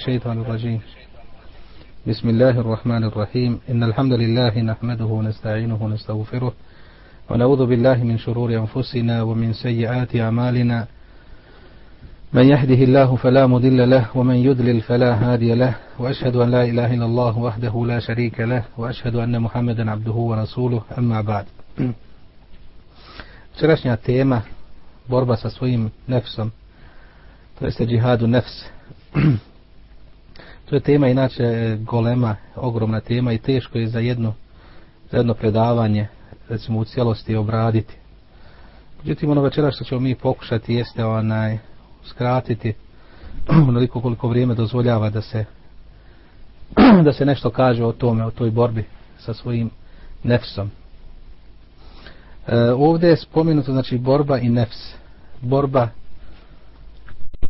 الشيطان الرجيم. بسم الله الرحمن الرحيم. إن الحمد لله نحمده ونستعينه ونستغفره ونعوذ بالله من شرور أنفسنا ومن سيئات أعمالنا. من يهده الله فلا مضل له ومن يضلل فلا هادي له. وأشهد أن لا إله إلا الله وحده لا شريك له. وأشهد أن محمدا عبده ورسوله. أما بعد. Včerašnja tema, borba sa svojim nefsom, to jeste. To je tema inače e, golema, ogromna tema i teško je za jedno, za jedno predavanje, recimo u cijelosti obraditi. Međutim, ono večera što ćemo mi pokušati jeste onaj, skratiti onoliko koliko vrijeme dozvoljava da se da se nešto kaže o tome, o toj borbi sa svojim nefsom. E, ovdje je spomenuto znači borba i nefs. Borba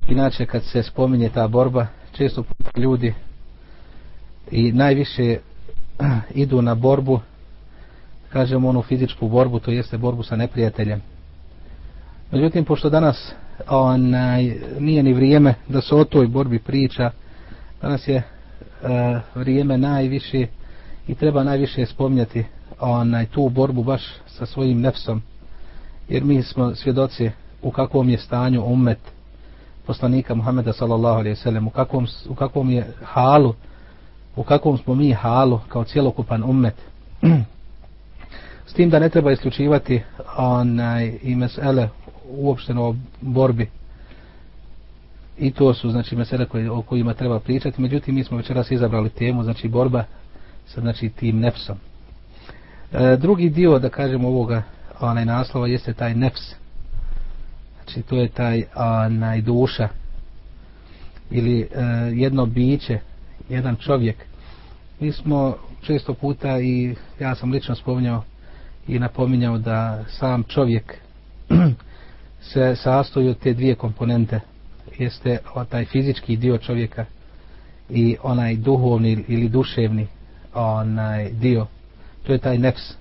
inače kad se spominje ta borba često ljudi i najviše idu na borbu kažemo onu fizičku borbu to jeste borbu sa neprijateljem. Međutim pošto danas onaj, nije ni vrijeme da se o toj borbi priča danas je e, vrijeme najviše i treba najviše spomnjati onaj, tu borbu baš sa svojim nefsom jer mi smo svjedoci u kakvom je stanju umet poslanika Muhameda sallallahu alejhi ve sellem u kakvom u kakvom je halu u kakvom smo mi halu kao cjelokupan ummet. S tim da ne treba isključivati onaj i mesele uopšteno o borbi. I to su znači mesele koje, o kojima treba pričati. Međutim mi smo večeras izabrali temu znači borba sa znači tim nefsom. E, drugi dio da kažemo ovoga onaj naslova jeste taj nefs znači to je taj onaj duša ili e, jedno biće jedan čovjek. Mi smo često puta i ja sam lično spominjao i napominjao da sam čovjek se sastoji od te dvije komponente. Jeste taj fizički dio čovjeka i onaj duhovni ili duševni onaj dio. To je taj nefs.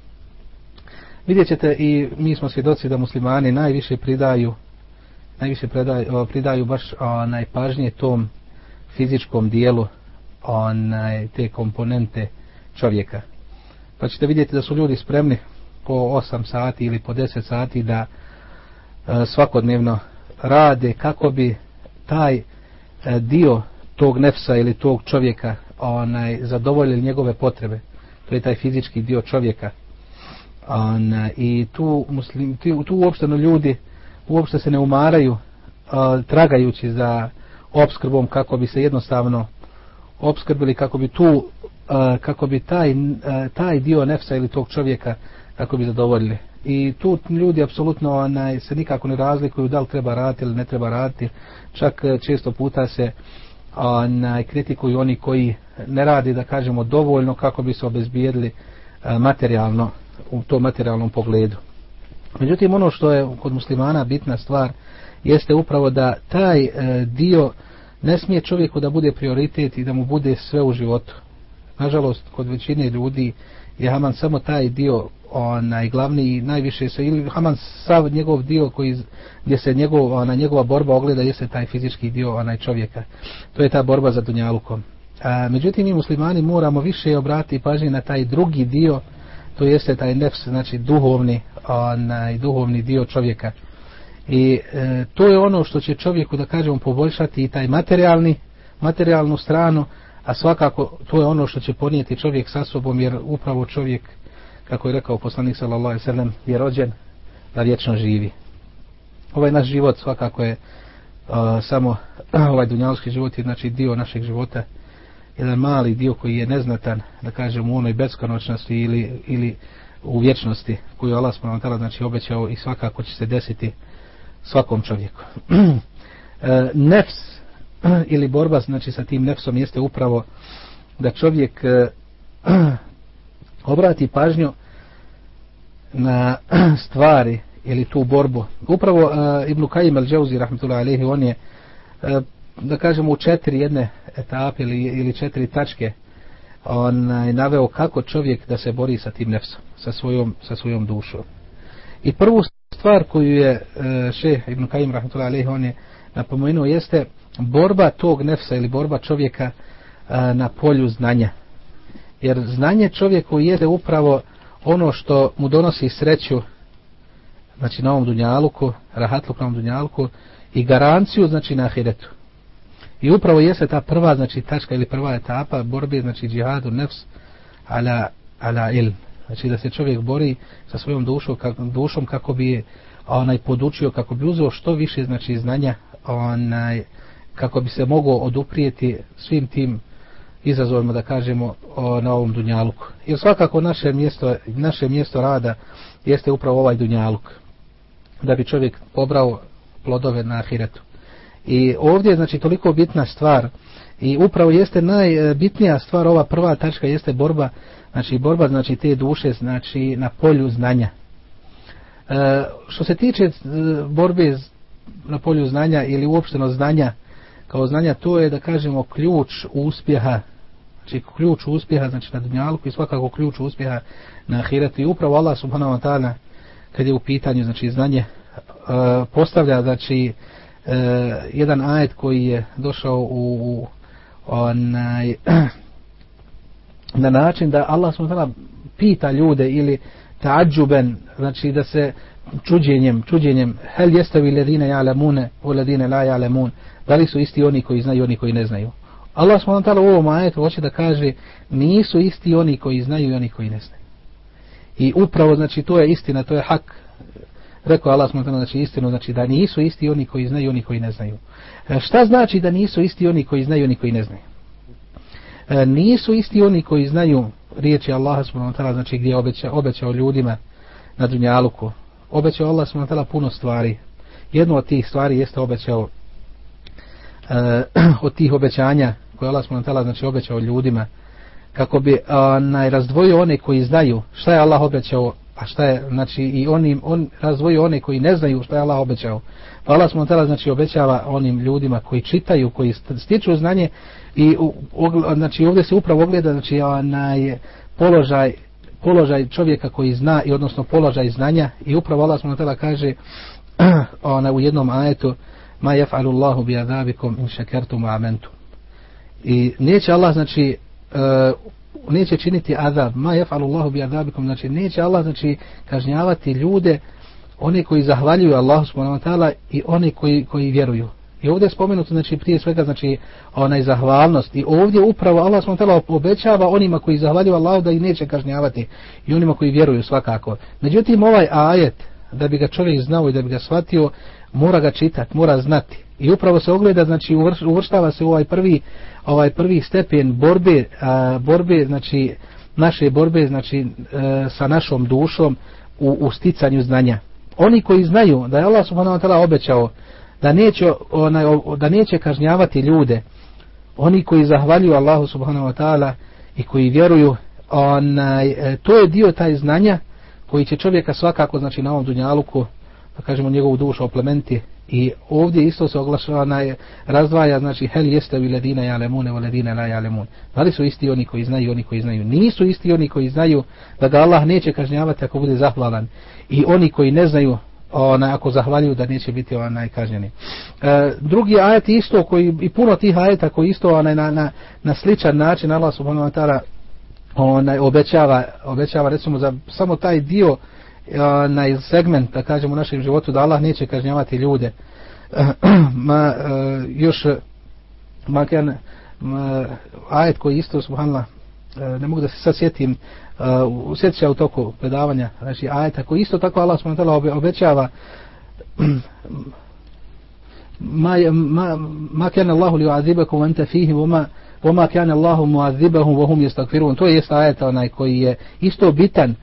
Vidjet ćete i mi smo svjedoci da muslimani najviše pridaju najviše predaju, pridaju baš onaj pažnje tom fizičkom dijelu onaj te komponente čovjeka. Pa ćete vidjeti da su ljudi spremni po 8 sati ili po 10 sati da e, svakodnevno rade kako bi taj e, dio tog nefsa ili tog čovjeka onaj zadovoljili njegove potrebe. To je taj fizički dio čovjeka. Onaj, i tu muslim, tu, tu uopšteno ljudi uopšte se ne umaraju uh, tragajući za obskrbom kako bi se jednostavno obskrbili kako bi tu uh, kako bi taj, taj dio nefsa ili tog čovjeka kako bi zadovoljili. I tu ljudi apsolutno onaj, se nikako ne razlikuju da li treba raditi ili ne treba raditi. Čak e, često puta se onaj, kritikuju oni koji ne radi da kažemo dovoljno kako bi se obezbijedili e, materijalno u tom materijalnom pogledu. Međutim, ono što je kod muslimana bitna stvar, jeste upravo da taj e, dio ne smije čovjeku da bude prioritet i da mu bude sve u životu. Nažalost, kod većine ljudi je Haman samo taj dio onaj glavni i najviše se ili Haman sav njegov dio koji gdje se njegov ona njegova borba ogleda jeste taj fizički dio onaj čovjeka to je ta borba za dunjalukom a međutim mi muslimani moramo više obratiti pažnju na taj drugi dio to jeste taj nefs znači duhovni onaj duhovni dio čovjeka. I e, to je ono što će čovjeku da kažemo poboljšati i taj materijalni materijalnu stranu, a svakako to je ono što će ponijeti čovjek sa sobom jer upravo čovjek kako je rekao poslanik sallallahu alejhi ve sellem je rođen da vječno živi. Ovaj naš život svakako je uh, samo ovaj dunjalski život je znači dio našeg života jedan mali dio koji je neznatan da kažemo u onoj beskonačnosti ili, ili u vječnosti koju Allah subhanahu wa ta'ala znači obećao i svakako će se desiti svakom čovjeku. E, nefs ili borba znači sa tim nefsom jeste upravo da čovjek e, obrati pažnju na stvari ili tu borbu. Upravo uh, Ibn Kajim al-Džauzi rahmetullahi alejhi on je uh, da kažemo u četiri jedne etape ili, ili četiri tačke uh, onaj, naveo kako čovjek da se bori sa tim nefsom, sa svojom, sa svojom dušom. I prvu stvar koju je e, šeh Ibn Kajim rahmatullahi alaihi on je napomenuo jeste borba tog nefsa ili borba čovjeka e, na polju znanja. Jer znanje čovjeku jede upravo ono što mu donosi sreću znači na ovom dunjaluku, rahatluk na ovom dunjaluku i garanciju znači na ahiretu. I upravo jeste ta prva znači tačka ili prva etapa borbe znači džihadu nefs ala, ala ilm. Znači da se čovjek bori sa svojom dušom, kako, dušom kako bi onaj podučio, kako bi uzeo što više znači znanja onaj, kako bi se mogao oduprijeti svim tim izazovima da kažemo o, na ovom dunjaluku. Jer svakako naše mjesto, naše mjesto rada jeste upravo ovaj dunjaluk da bi čovjek pobrao plodove na ahiretu. I ovdje je znači toliko bitna stvar i upravo jeste najbitnija stvar ova prva tačka jeste borba znači borba znači te duše znači na polju znanja. E, što se tiče e, borbe na polju znanja ili uopšteno znanja kao znanja to je da kažemo ključ uspjeha znači ključ uspjeha znači na dunjalku i svakako ključ uspjeha na ahiretu i upravo Allah subhanahu wa ta'ala kad je u pitanju znači znanje e, postavlja znači E, jedan ajet koji je došao u, onaj na način da Allah subhanahu pita ljude ili ta'adjuben znači da se čuđenjem čuđenjem hel jestavi ladina ya'lamuna u ladina la ya'lamun da li su isti oni koji znaju i oni koji ne znaju? Allah subhanahu u ovom ajetu hoće da kaže nisu isti oni koji znaju i oni koji ne znaju. I upravo znači to je istina to je hak rekao Allah smo znači istinu, znači da nisu isti oni koji znaju oni koji ne znaju. E, šta znači da nisu isti oni koji znaju oni koji ne znaju? E, nisu isti oni koji znaju riječi Allaha subhanahu wa ta'ala, znači gdje obeća, obećao ljudima na dunjaluku. Obećao Allah subhanahu wa ta'ala puno stvari. Jedno od tih stvari jeste obećao e, od tih obećanja koje Allah subhanahu wa ta'ala znači obećao ljudima kako bi najrazdvojio one koji znaju šta je Allah obećao a šta je, znači, i onim, on razvoji one koji ne znaju šta je Allah obećao. Pa Allah smo tada, znači, obećava onim ljudima koji čitaju, koji stiču znanje i, u, u, znači, ovdje se upravo ogleda, znači, onaj položaj, položaj čovjeka koji zna i odnosno položaj znanja i upravo Allah smo tada kaže ona, u jednom ajetu ma jef'alu Allahu bi adabikum in šekertum amentum. I neće Allah, znači, uh, neće činiti azab. Ma jef'alu Allahu bi azabikum. Znači neće Allah znači kažnjavati ljude oni koji zahvaljuju Allahu subhanahu wa taala i oni koji koji vjeruju. I ovdje je spomenuto znači prije svega znači onaj zahvalnost. I ovdje upravo Allah subhanahu wa taala obećava onima koji zahvaljuju Allahu da ih neće kažnjavati i onima koji vjeruju svakako. Međutim ovaj ajet da bi ga čovjek znao i da bi ga shvatio mora ga čitati mora znati. I upravo se ogleda znači uvrštava se u ovaj prvi ovaj prvi stepen borbe a, borbe znači naše borbe znači a, sa našom dušom u, u sticanju znanja. Oni koji znaju da je Allah subhanahu wa ta'ala obećao da neće onaj da neće kažnjavati ljude oni koji zahvaljuju Allahu subhanahu wa ta'ala i koji vjeruju onaj e, to je dio taj znanja koji će čovjeka svakako znači na ovom dunjaluku da kažemo njegovu dušu oplementi I ovdje isto se oglašava na razdvaja, znači hel jeste vi ledina ja lemune, o ledina la ja lemun. Da li su isti oni koji znaju, oni koji znaju? Nisu isti oni koji znaju da ga Allah neće kažnjavati ako bude zahvalan. I oni koji ne znaju, ona, ako zahvaljuju da neće biti onaj kažnjeni. E, drugi ajet isto, koji, i puno tih ajeta koji isto onaj, na, na, na sličan način Allah subhanahu wa ta'ala onaj, obećava, obećava recimo za samo taj dio na segment, da kažem, u našem životu, da Allah neće kažnjavati ljude. ma, eh, još, eh, makan ma, eh, ajet koji isto, subhanallah, ne mogu da se sad sjetim, uh, sjetit u toku predavanja, znači ajeta koji isto tako Allah subhanahu obećava ma, ma, ma kan Allahu li uazibakum anta fihi wama wama kan Allahu muazibahum wa hum yastaghfirun to je jest ajet onaj koji je isto bitan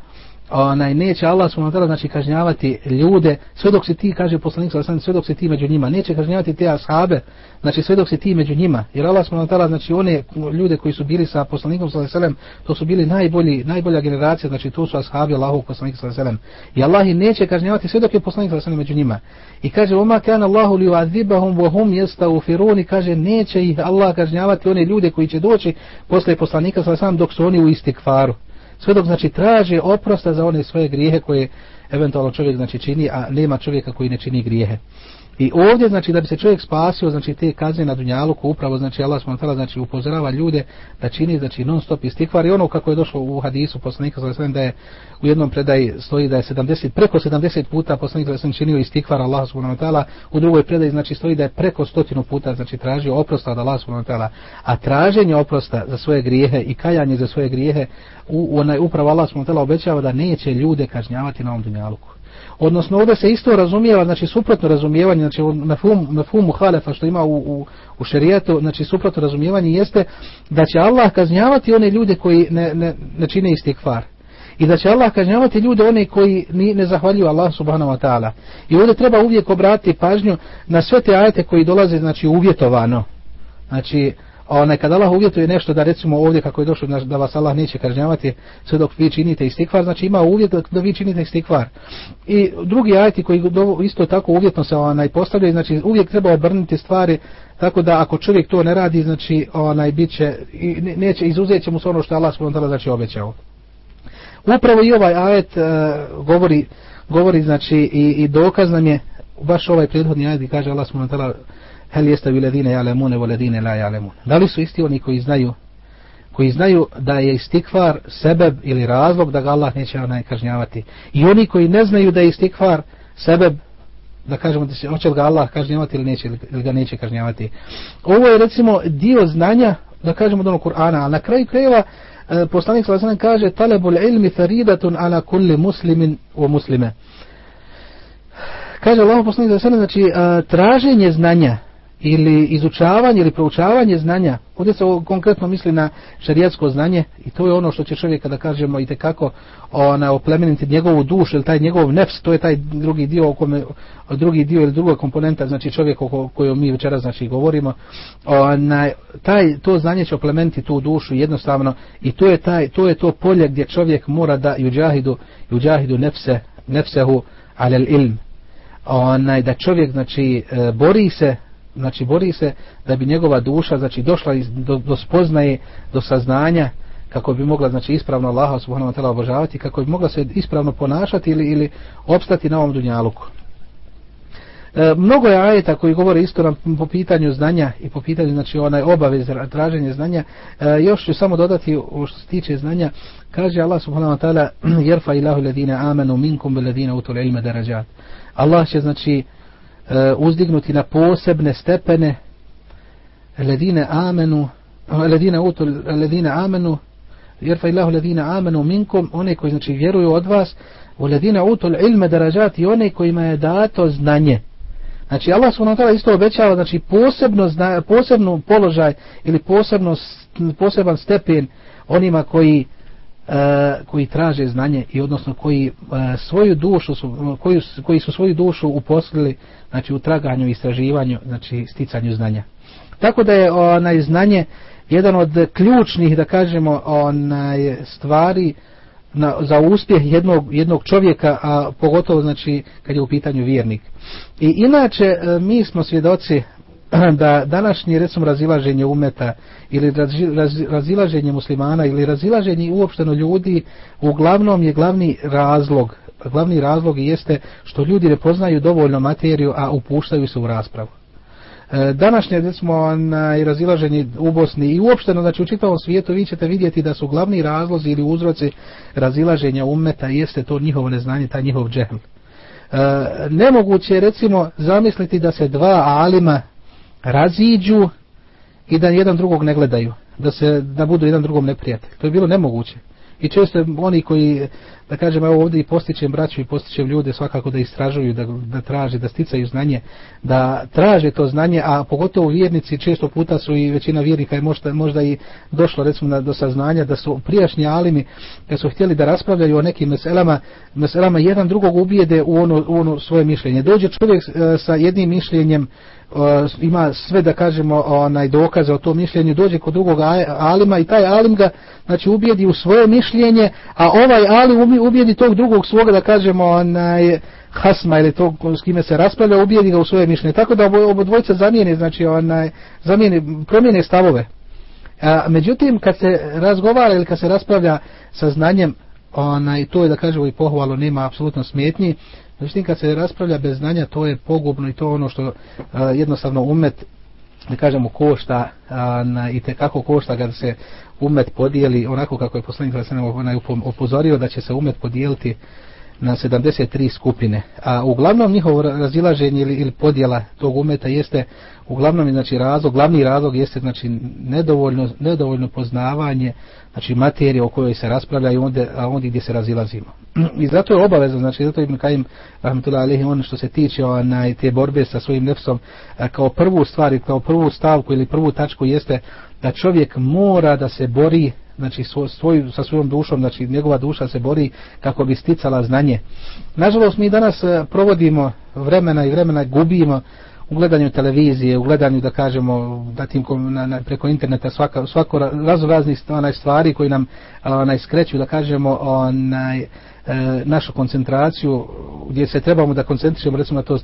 onaj neće Allah subhanahu wa ta'ala znači kažnjavati ljude sve dok se ti kaže poslanik sallallahu alejhi ve sve dok se ti među njima neće kažnjavati te ashabe znači sve dok se ti među njima jer Allah subhanahu wa ta'ala znači one ljude koji su bili sa poslanikom sallallahu alejhi ve to su bili najbolji najbolja generacija znači to su ashabi Allahov poslanika sallallahu alejhi ve i Allah neće kažnjavati sve dok je poslanik sallallahu alejhi među njima. I kaže oma kana Allahu li yu'adhibahum wa hum yastaghfirun kaže neće ih Allah kažnjavati one ljude koji će doći posle poslanika sallallahu alejhi dok su oni u istikfaru sve dok znači traže oprosta za one svoje grijehe koje eventualno čovjek znači čini, a nema čovjeka koji ne čini grijehe. I ovdje, znači, da bi se čovjek spasio, znači, te kazne na Dunjaluku, upravo, znači, Allah s.w.t. znači, upozorava ljude da čini, znači, non stop istikvar i ono kako je došlo u hadisu poslanika s.w.t. da je u jednom predaji stoji da je 70, preko 70 puta poslanik s.w.t. činio istikvar Allah s.w.t. U drugoj predaji, znači, stoji da je preko stotinu puta, znači, tražio oprosta od Allah s.w.t. A traženje oprosta za svoje grijehe i kajanje za svoje grijehe, u, u onaj, upravo Allah s.w.t. obećava da neće ljude kažnjavati na ovom Dunjaluku odnosno ovdje se isto razumijeva, znači suprotno razumijevanje, znači na fum, na fumu halefa što ima u, u, u šerijatu, znači suprotno razumijevanje jeste da će Allah kažnjavati one ljude koji ne, ne, ne čine istikfar. I da će Allah kažnjavati ljude one koji ni, ne zahvaljuju Allah subhanahu wa ta'ala. I ovdje treba uvijek obratiti pažnju na sve te ajete koji dolaze znači uvjetovano. Znači, onaj kad Allah uvjetuje nešto da recimo ovdje kako je došlo znači, da vas Allah neće kažnjavati sve dok vi činite istikvar, znači ima uvjet da vi činite istikvar. I drugi ajti koji isto tako uvjetno se onaj postavljaju, znači uvijek treba obrnuti stvari tako da ako čovjek to ne radi, znači onaj biće i neće izuzeće mu se ono što Allah subhanahu znači obećao. Upravo i ovaj ajet e, govori govori znači i, i dokaz nam je baš ovaj prethodni ajet kaže Allah subhanahu hel jeste vi ledine jalemune vo ledine la jalemune. Da li su isti oni koji znaju koji znaju da je istikvar sebeb ili razlog da ga Allah neće onaj kažnjavati. I oni koji ne znaju da je istikvar sebeb da kažemo da se hoće ga Allah kažnjavati ili, neće, ili ga neće kažnjavati. Ovo je recimo dio znanja da kažemo do Kur'ana, a na kraju krajeva e, poslanik sallallahu kaže talabul ilmi faridatun ala kulli muslimin wa muslime. Kaže Allah poslanik sallallahu znači e, traženje znanja ili izučavanje ili proučavanje znanja, ovdje se konkretno misli na šarijatsko znanje i to je ono što će čovjek kada kažemo i tekako ona, oplemeniti njegovu dušu ili taj njegov nefs, to je taj drugi dio, o kome, drugi dio ili druga komponenta, znači čovjek o kojoj mi večera znači, govorimo, ona, taj, to znanje će oplemeniti tu dušu jednostavno i to je, taj, to je to polje gdje čovjek mora da juđahidu, juđahidu nefse, nefsehu alel ilm. Onaj, da čovjek znači e, bori se znači bori se da bi njegova duša znači došla iz, do, do spoznaje do saznanja kako bi mogla znači ispravno Allaha subhanahu wa taala obožavati kako bi mogla se ispravno ponašati ili ili opstati na ovom dunjaluku. E, mnogo je ajeta koji govore isto nam po pitanju znanja i po pitanju znači onaj obavez traženje znanja. E, još ću samo dodati u što se tiče znanja. Kaže Allah subhanahu wa taala yerfa ilahu alladhina amanu minkum bil ladina utul ilma darajat. Allah će znači E, uzdignuti na posebne stepene. Ledine amenu ledine utul ledine amenu jerfa ilahu ledine amenu minkum one koji znači vjeruju od vas u ledine utul ilme darajat i one kojima je dato znanje. Znači Allah su nam tada isto obećava znači posebno zna, posebno položaj ili posebno poseban stepen onima koji E, koji traže znanje i odnosno koji e, svoju dušu su, koji, koji su svoju dušu uposlili znači u traganju i istraživanju znači sticanju znanja. Tako da je onaj znanje jedan od ključnih da kažemo onaj stvari na, za uspjeh jednog, jednog čovjeka a pogotovo znači kad je u pitanju vjernik. I inače e, mi smo svjedoci da današnje recimo razilaženje umeta ili razilaženje muslimana ili razilaženje uopšteno ljudi uglavnom je glavni razlog glavni razlog jeste što ljudi ne poznaju dovoljno materiju a upuštaju se u raspravu. E, današnje recimo na razilaženje u Bosni i uopšteno znači u čitavom svijetu vi ćete vidjeti da su glavni razlozi ili uzroci razilaženja umeta jeste to njihovo neznanje taj njihov džehl. E, nemoguće recimo zamisliti da se dva alima raziđu i da jedan drugog ne gledaju, da se da budu jedan drugom neprijatelj. To je bilo nemoguće. I često oni koji, da kažem, evo ovdje i postićem braću i postićem ljude svakako da istražuju, da, da traže, da sticaju znanje, da traže to znanje, a pogotovo vjernici često puta su i većina vjernika je možda, možda i došlo recimo na, do saznanja da su prijašnji alimi, kad su htjeli da raspravljaju o nekim meselama, meselama jedan drugog ubijede u ono, u ono svoje mišljenje. Dođe čovjek e, sa jednim mišljenjem, ima sve da kažemo onaj dokaze o tom mišljenju. Dođe kod drugog alima i taj alim ga znači ubijedi u svoje mišljenje a ovaj alim ubijedi tog drugog svoga da kažemo onaj hasma ili tog s kime se raspravlja ubijedi ga u svoje mišljenje. Tako da obo zamijene znači onaj zamijeni promijene stavove. A, međutim kad se razgovara ili kad se raspravlja sa znanjem onaj to je da kažemo i pohvalo nema apsolutno smetnji. Znači, Međutim, kad se raspravlja bez znanja, to je pogubno i to ono što a, jednostavno umet da kažemo košta a, na, i te kako košta kad se umet podijeli onako kako je poslanik sa se onaj upozorio da će se umet podijeliti na 73 skupine. A uglavnom njihovo razilaženje ili, ili podjela tog umeta jeste uglavnom znači razlog, glavni razlog jeste znači nedovoljno, nedovoljno poznavanje znači materije o kojoj se raspravlja i onda, a onda gdje se razilazimo. I zato je obavezno, znači zato Ibn Kajim rahmetullahi alejhi on što se tiče onaj te borbe sa svojim nefsom kao prvu stvar i kao prvu stavku ili prvu tačku jeste da čovjek mora da se bori znači svoj, sa svojom dušom, znači njegova duša se bori kako bi sticala znanje. Nažalost, mi danas provodimo vremena i vremena gubimo u gledanju televizije, u gledanju, da kažemo, da tim na, na, preko interneta svaka, svako razno raznih onaj stvari koji nam onaj skreću, da kažemo, onaj, e, našu koncentraciju gdje se trebamo da koncentrišemo recimo na to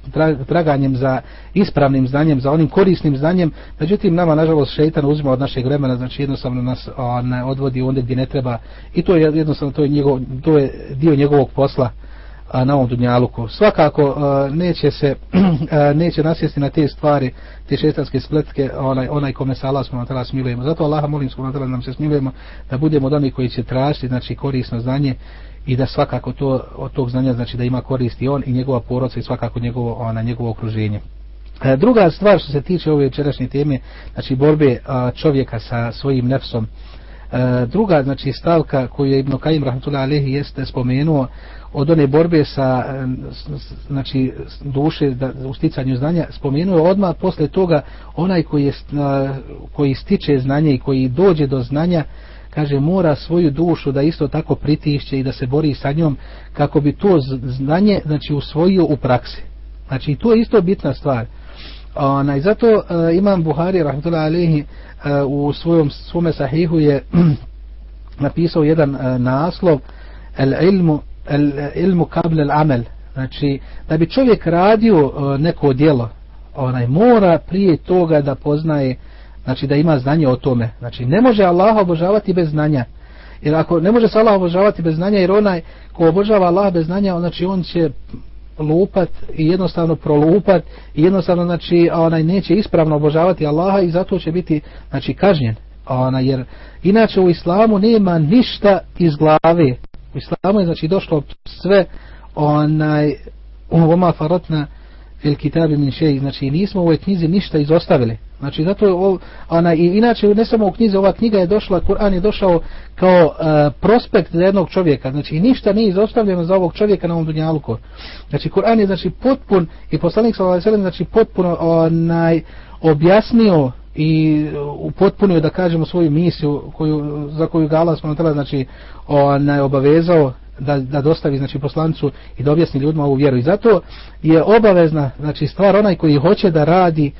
traganjem za ispravnim znanjem, za onim korisnim znanjem, međutim nama nažalost šeitan uzima od našeg vremena, znači jednostavno nas on, odvodi onda gdje ne treba. I to je jednostavno to je, njegov, to je dio njegovog posla a, na ovom dunjaluku. Svakako a, neće se a, e, neće nasjesti na te stvari, te šestanske spletke, onaj, onaj kome se Allah smo na smilujemo. Zato Allaha molim smo na nam se smilujemo da budemo od onih koji će tražiti znači, korisno znanje i da svakako to od tog znanja znači da ima koristi on i njegova porodica i svakako njegovo ona njegovo okruženje. E, druga stvar što se tiče ove večerašnje teme, znači borbe čovjeka sa svojim nefsom. E, druga znači stavka koju je Ibn Kajim rahmetullahi alejhi jeste spomenuo od one borbe sa e, znači duše da u sticanju znanja spomenuo odmah posle toga onaj koji je e, koji stiče znanje i koji dođe do znanja kaže mora svoju dušu da isto tako pritišće i da se bori sa njom kako bi to znanje znači usvojio u praksi. Znači to je isto bitna stvar. Onaj, zato uh, imam Buhari rahmetullahi alejhi uh, e, u svojom svome sahihu je napisao jedan uh, naslov el ilmu el ilmu qabla al amal znači da bi čovjek radio uh, neko djelo onaj mora prije toga da poznaje znači da ima znanje o tome. Znači ne može Allaha obožavati bez znanja. Jer ako ne može se Allah obožavati bez znanja, jer onaj ko obožava Allaha bez znanja, znači on će lupat i jednostavno prolupat i jednostavno znači onaj neće ispravno obožavati Allaha i zato će biti znači kažnjen. Ona jer inače u islamu nema ništa iz glave. U islamu je znači došlo sve onaj umoma faratna fil kitabi min shay znači nismo u ovoj knjizi ništa izostavili znači zato je ona i inače ne samo u knjizi ova knjiga je došla Kur'an je došao kao uh, prospekt za jednog čovjeka znači ništa nije izostavljeno za ovog čovjeka na ovom dunjalku. znači Kur'an je znači potpun i poslanik sallallahu alejhi ve sellem znači potpuno onaj objasnio i e, upotpunio da kažemo svoju misiju koju za koju ga Allah znači onaj obavezao da, da dostavi znači poslancu i da objasni ljudima ovu vjeru i zato je obavezna znači stvar onaj koji hoće da radi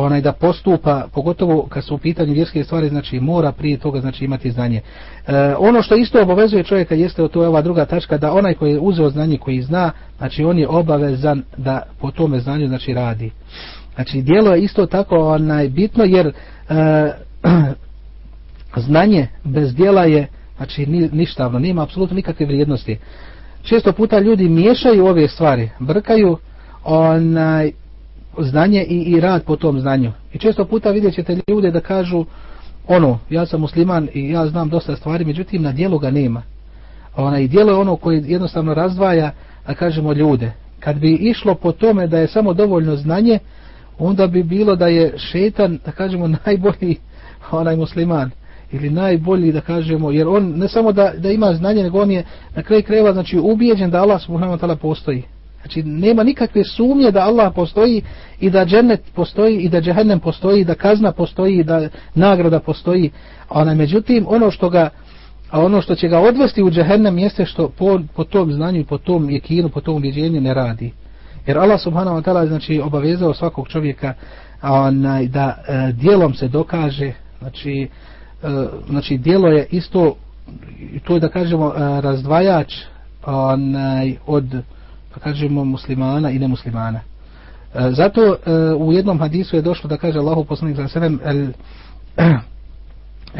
onaj da postupa pogotovo kad su u pitanju vjerske stvari znači mora prije toga znači imati znanje e, ono što isto obavezuje čovjeka jeste to je ova druga tačka da onaj koji je uzeo znanje koji zna znači on je obavezan da po tome znanju znači radi znači djelo je isto tako onaj bitno jer e, znanje bez djela je znači ni, ništavno, nema apsolutno nikakve vrijednosti. Često puta ljudi miješaju ove stvari, brkaju onaj znanje i, i rad po tom znanju. I često puta vidjet ćete ljude da kažu ono, ja sam musliman i ja znam dosta stvari, međutim na dijelu ga nema. Ona, I dijelo je ono koje jednostavno razdvaja, a kažemo ljude. Kad bi išlo po tome da je samo dovoljno znanje, onda bi bilo da je šetan, da kažemo, najbolji onaj musliman ili najbolji da kažemo jer on ne samo da, da ima znanje nego on je na kraj kreva znači ubijeđen da Allah subhanahu wa ta'ala postoji znači nema nikakve sumnje da Allah postoji i da džennet postoji i da džehennem postoji i da kazna postoji i da nagrada postoji. Ona međutim ono što ga a ono što će ga odvesti u džehennem jeste što po, po tom znanju i po tom jekinu, po tom ubjeđenju ne radi. Jer Allah subhanahu wa ta'ala znači obavezao svakog čovjeka onaj, da e, dijelom se dokaže znači E, znači dijelo je isto to je da kažemo e, razdvajač onaj od pa kažemo muslimana i nemuslimana e, zato e, u jednom hadisu je došlo da kaže Allahu poslanik za sebe el,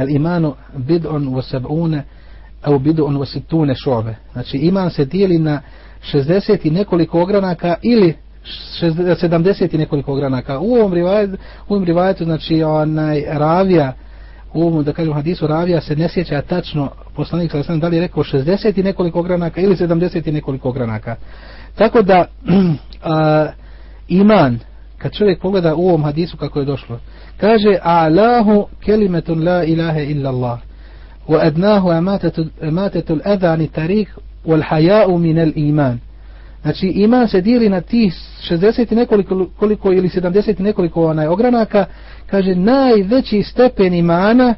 el imanu bid'un wa sab'una au bid'un wa sittune šobe znači iman se dijeli na 60 i nekoliko ogranaka ili 70 i nekoliko ogranaka. U ovom rivajetu, u ovom rivajetu znači onaj ravija u ovom, da kažem, hadisu ravija se ne sjeća tačno poslanik sa da li je rekao 60 i nekoliko ogranaka ili 70 i nekoliko ogranaka. Tako da a, iman, kad čovjek pogleda u ovom hadisu kako je došlo, kaže Allahu kelimetun la ilaha illa Allah wa adnahu amatetul adani tarik wal haja'u minel iman. Znači iman se dijeli na tih 60 i nekoliko koliko, ili 70 i nekoliko onaj ogranaka, kaže najveći stepen imana,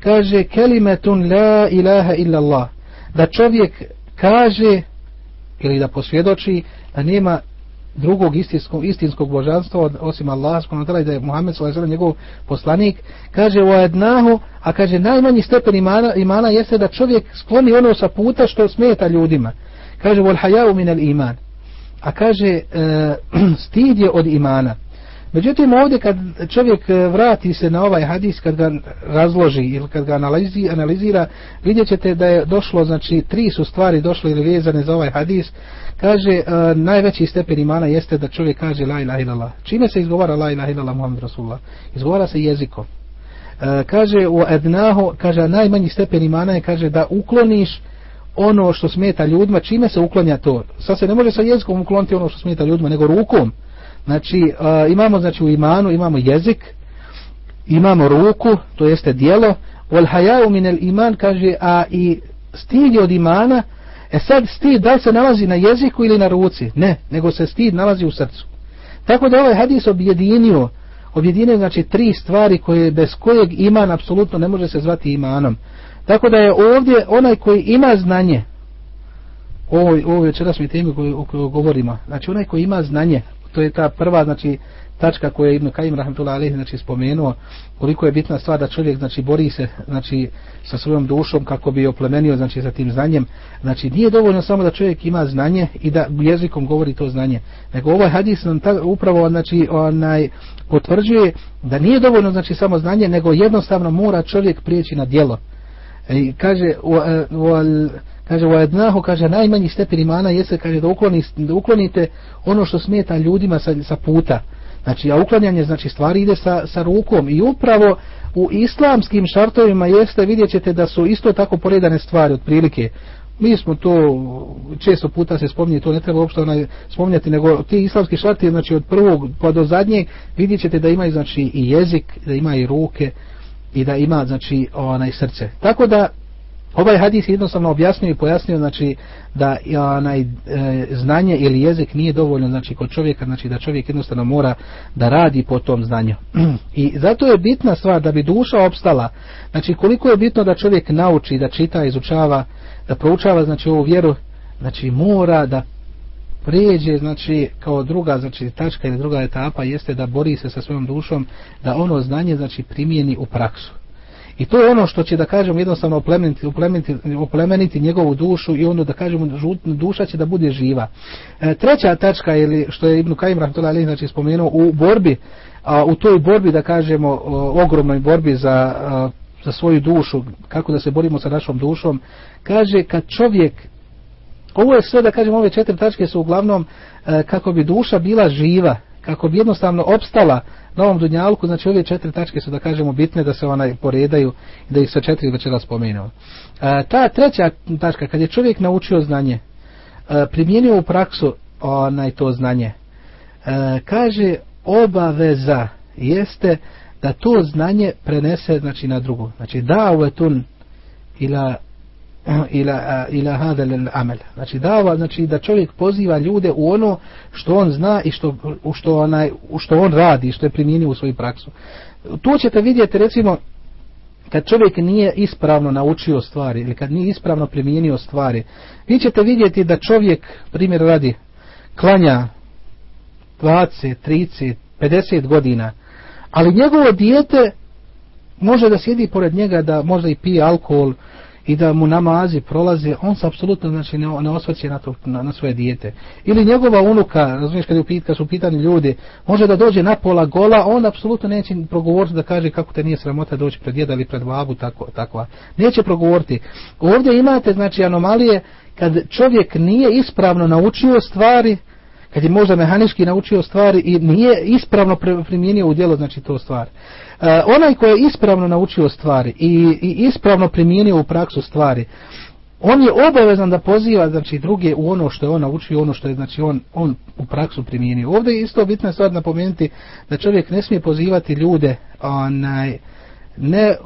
kaže kelimetun la ilaha illa Allah. Da čovjek kaže ili da posvjedoči da nema drugog istinskog, istinskog božanstva osim Allaha subhanahu da je Muhammed sallallahu alejhi njegov poslanik. Kaže wa adnahu a kaže najmanji stepen imana, imana jeste da čovjek skloni ono sa puta što smeta ljudima. Kaže wal haya'u min al iman. A kaže e, stid je od imana međutim ovdje kad čovjek e, vrati se na ovaj hadis kad ga razloži ili kad ga analizi, analizira vidjet ćete da je došlo znači tri su stvari došle ili vezane za ovaj hadis. Kaže e, najveći stepen imana jeste da čovjek kaže la ilaha illallah. Čime se izgovara la ilaha illallah muhammed rasulullah? Izgovara se jezikom. E, kaže u ednaho, kaže najmanji stepen imana je kaže da ukloniš ono što smeta ljudima, čime se uklanja to? Sad se ne može sa jezikom ukloniti ono što smeta ljudima, nego rukom. Znači, uh, imamo znači u imanu, imamo jezik, imamo ruku, to jeste dijelo, wal hayau min al iman kaže a i stid od imana. E sad stid da se nalazi na jeziku ili na ruci? Ne nego se stid nalazi u srcu. Tako da ovaj hadis objedinio objedinio znači tri stvari koje bez kojeg iman apsolutno ne može se zvati imanom. Tako da je ovdje onaj koji ima znanje, ovo, ovo večeras mi temi koju, o kojoj govorimo, znači onaj koji ima znanje, to je ta prva znači, tačka koju je Ibn Kajim Rahmetullah alejhi znači, spomenuo, koliko je bitna stvar da čovjek znači, bori se znači, sa svojom dušom kako bi oplemenio znači, sa tim znanjem. Znači nije dovoljno samo da čovjek ima znanje i da jezikom govori to znanje, nego ovaj hadis nam ta, upravo znači, onaj, potvrđuje da nije dovoljno znači, samo znanje, nego jednostavno mora čovjek prijeći na djelo. E, I kaže e, wal kaže vajednahu, kaže najmanji stepen imana jeste kaže da ukloni da uklonite ono što smeta ljudima sa, sa puta. Znači a uklanjanje znači stvari ide sa sa rukom i upravo u islamskim šartovima jeste vidjećete da su isto tako poredane stvari otprilike. Mi smo to često puta se spominje, to ne treba uopšte onaj spominjati, nego ti islamski šarti, znači od prvog pa do zadnjeg, vidjet ćete da imaju znači i jezik, da ima i ruke, i da ima znači onaj srce. Tako da ovaj hadis jednostavno objasnio i pojasnio znači da onaj e, znanje ili jezik nije dovoljno znači kod čovjeka znači da čovjek jednostavno mora da radi po tom znanju. I zato je bitna stvar da bi duša opstala. Znači koliko je bitno da čovjek nauči da čita, izučava, da proučava znači ovu vjeru, znači mora da pređe, znači, kao druga, znači, tačka ili druga etapa jeste da bori se sa svojom dušom, da ono znanje, znači, primijeni u praksu. I to je ono što će, da kažemo, jednostavno oplemeniti, oplemeniti, oplemeniti njegovu dušu i ono, da kažemo, duša će da bude živa. E, treća tačka, ili što je Ibn Kajim Rahmatullah Ali, znači, spomenuo, u borbi, a, u toj borbi, da kažemo, o, ogromnoj borbi za, a, za svoju dušu, kako da se borimo sa našom dušom, kaže, kad čovjek Ovo je sve da kažem, ove četiri tačke su uglavnom e, kako bi duša bila živa, kako bi jednostavno opstala na ovom dunjalku, znači ove četiri tačke su da kažemo bitne da se onaj poredaju i da ih sa četiri večera spomenemo. E, ta treća tačka, kad je čovjek naučio znanje, e, primijenio u praksu onaj to znanje, e, kaže obaveza jeste da to znanje prenese znači na drugu. Znači da uvetun ila ila ila hadel amel. znači dava znači da čovjek poziva ljude u ono što on zna i što u što onaj u što on radi što je primijenio u svoju praksu tu ćete vidjeti recimo kad čovjek nije ispravno naučio stvari ili kad nije ispravno primijenio stvari vi ćete vidjeti da čovjek primjer radi klanja 20, 30, 50 godina ali njegovo dijete može da sjedi pored njega da možda i pije alkohol i da mu namazi prolaze, on se apsolutno znači, ne, ne osvrće na, to, na, na svoje dijete. Ili njegova unuka, razumiješ kad, je kad su pitani ljudi, može da dođe na pola gola, on apsolutno neće progovoriti da kaže kako te nije sramota doći pred djeda ili pred babu, tako, takva. Neće progovoriti. Ovdje imate znači anomalije kad čovjek nije ispravno naučio stvari, kad je možda mehanički naučio stvari i nije ispravno primijenio u djelo, znači to stvar. E, onaj ko je ispravno naučio stvari i, i ispravno primijenio u praksu stvari, on je obavezan da poziva znači druge u ono što je on naučio, ono što je znači on on u praksu primijenio. Ovdje je isto bitna stvar napomenuti da čovjek ne smije pozivati ljude onaj ne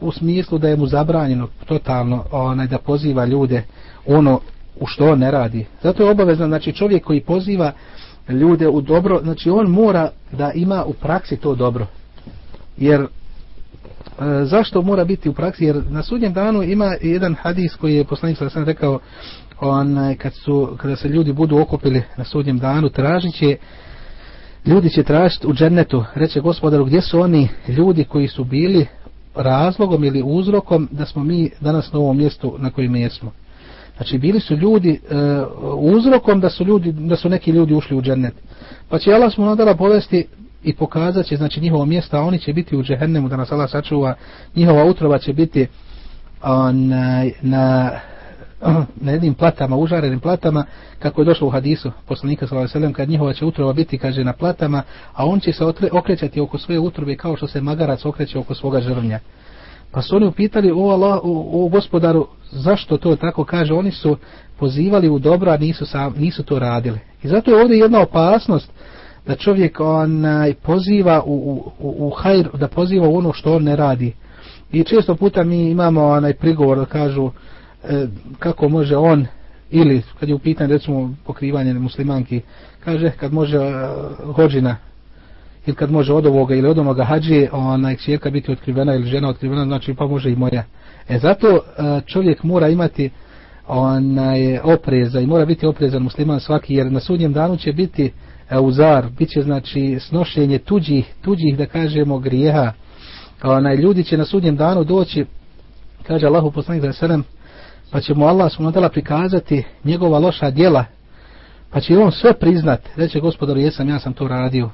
u smislu da je mu zabranjeno totalno onaj da poziva ljude ono u što on ne radi. Zato je obavezno, znači čovjek koji poziva ljude u dobro, znači on mora da ima u praksi to dobro. Jer e, zašto mora biti u praksi? Jer na sudnjem danu ima jedan hadis koji je poslanik sada sam rekao on, kad su, kada se ljudi budu okupili na sudnjem danu, tražit će ljudi će tražiti u džennetu, reće gospodaru, gdje su oni ljudi koji su bili razlogom ili uzrokom da smo mi danas na ovom mjestu na kojem jesmo. Znači bili su ljudi e, uzrokom da su ljudi da su neki ljudi ušli u džennet. Pa će Allah smo nadala povesti i pokazat će znači njihovo mjesto, a oni će biti u džehennemu da nas Allah sačuva, njihova utroba će biti on, na, na, na jednim platama, užarenim platama, kako je došlo u hadisu poslanika s.a.v. kad njihova će utroba biti, kaže, na platama, a on će se okrećati oko svoje utrobe kao što se magarac okreće oko svoga žrvnja. Pa su oni upitali, o Allah, o, o gospodaru, zašto to tako kaže? Oni su pozivali u dobro, a nisu, sam, nisu to radili. I zato je ovdje jedna opasnost da čovjek onaj, poziva u, u, u, u hajr, da poziva u ono što on ne radi. I često puta mi imamo onaj prigovor da kažu e, kako može on, ili kad je u pitanju recimo pokrivanje muslimanki, kaže kad može e, hođina ili kad može od ovoga ili od onoga hađe, ona čijeka biti otkrivena ili žena otkrivena, znači pa može i moja. E zato e, čovjek mora imati onaj opreza i mora biti oprezan musliman svaki, jer na sudnjem danu će biti e, uzar, bit će znači snošenje tuđih, tuđih da kažemo grijeha. Onaj, ljudi će na sudnjem danu doći, kaže Allahu poslanik za sedem, pa će mu Allah smo prikazati njegova loša djela, pa će on sve priznat, reće gospodaru, jesam, ja sam to radio,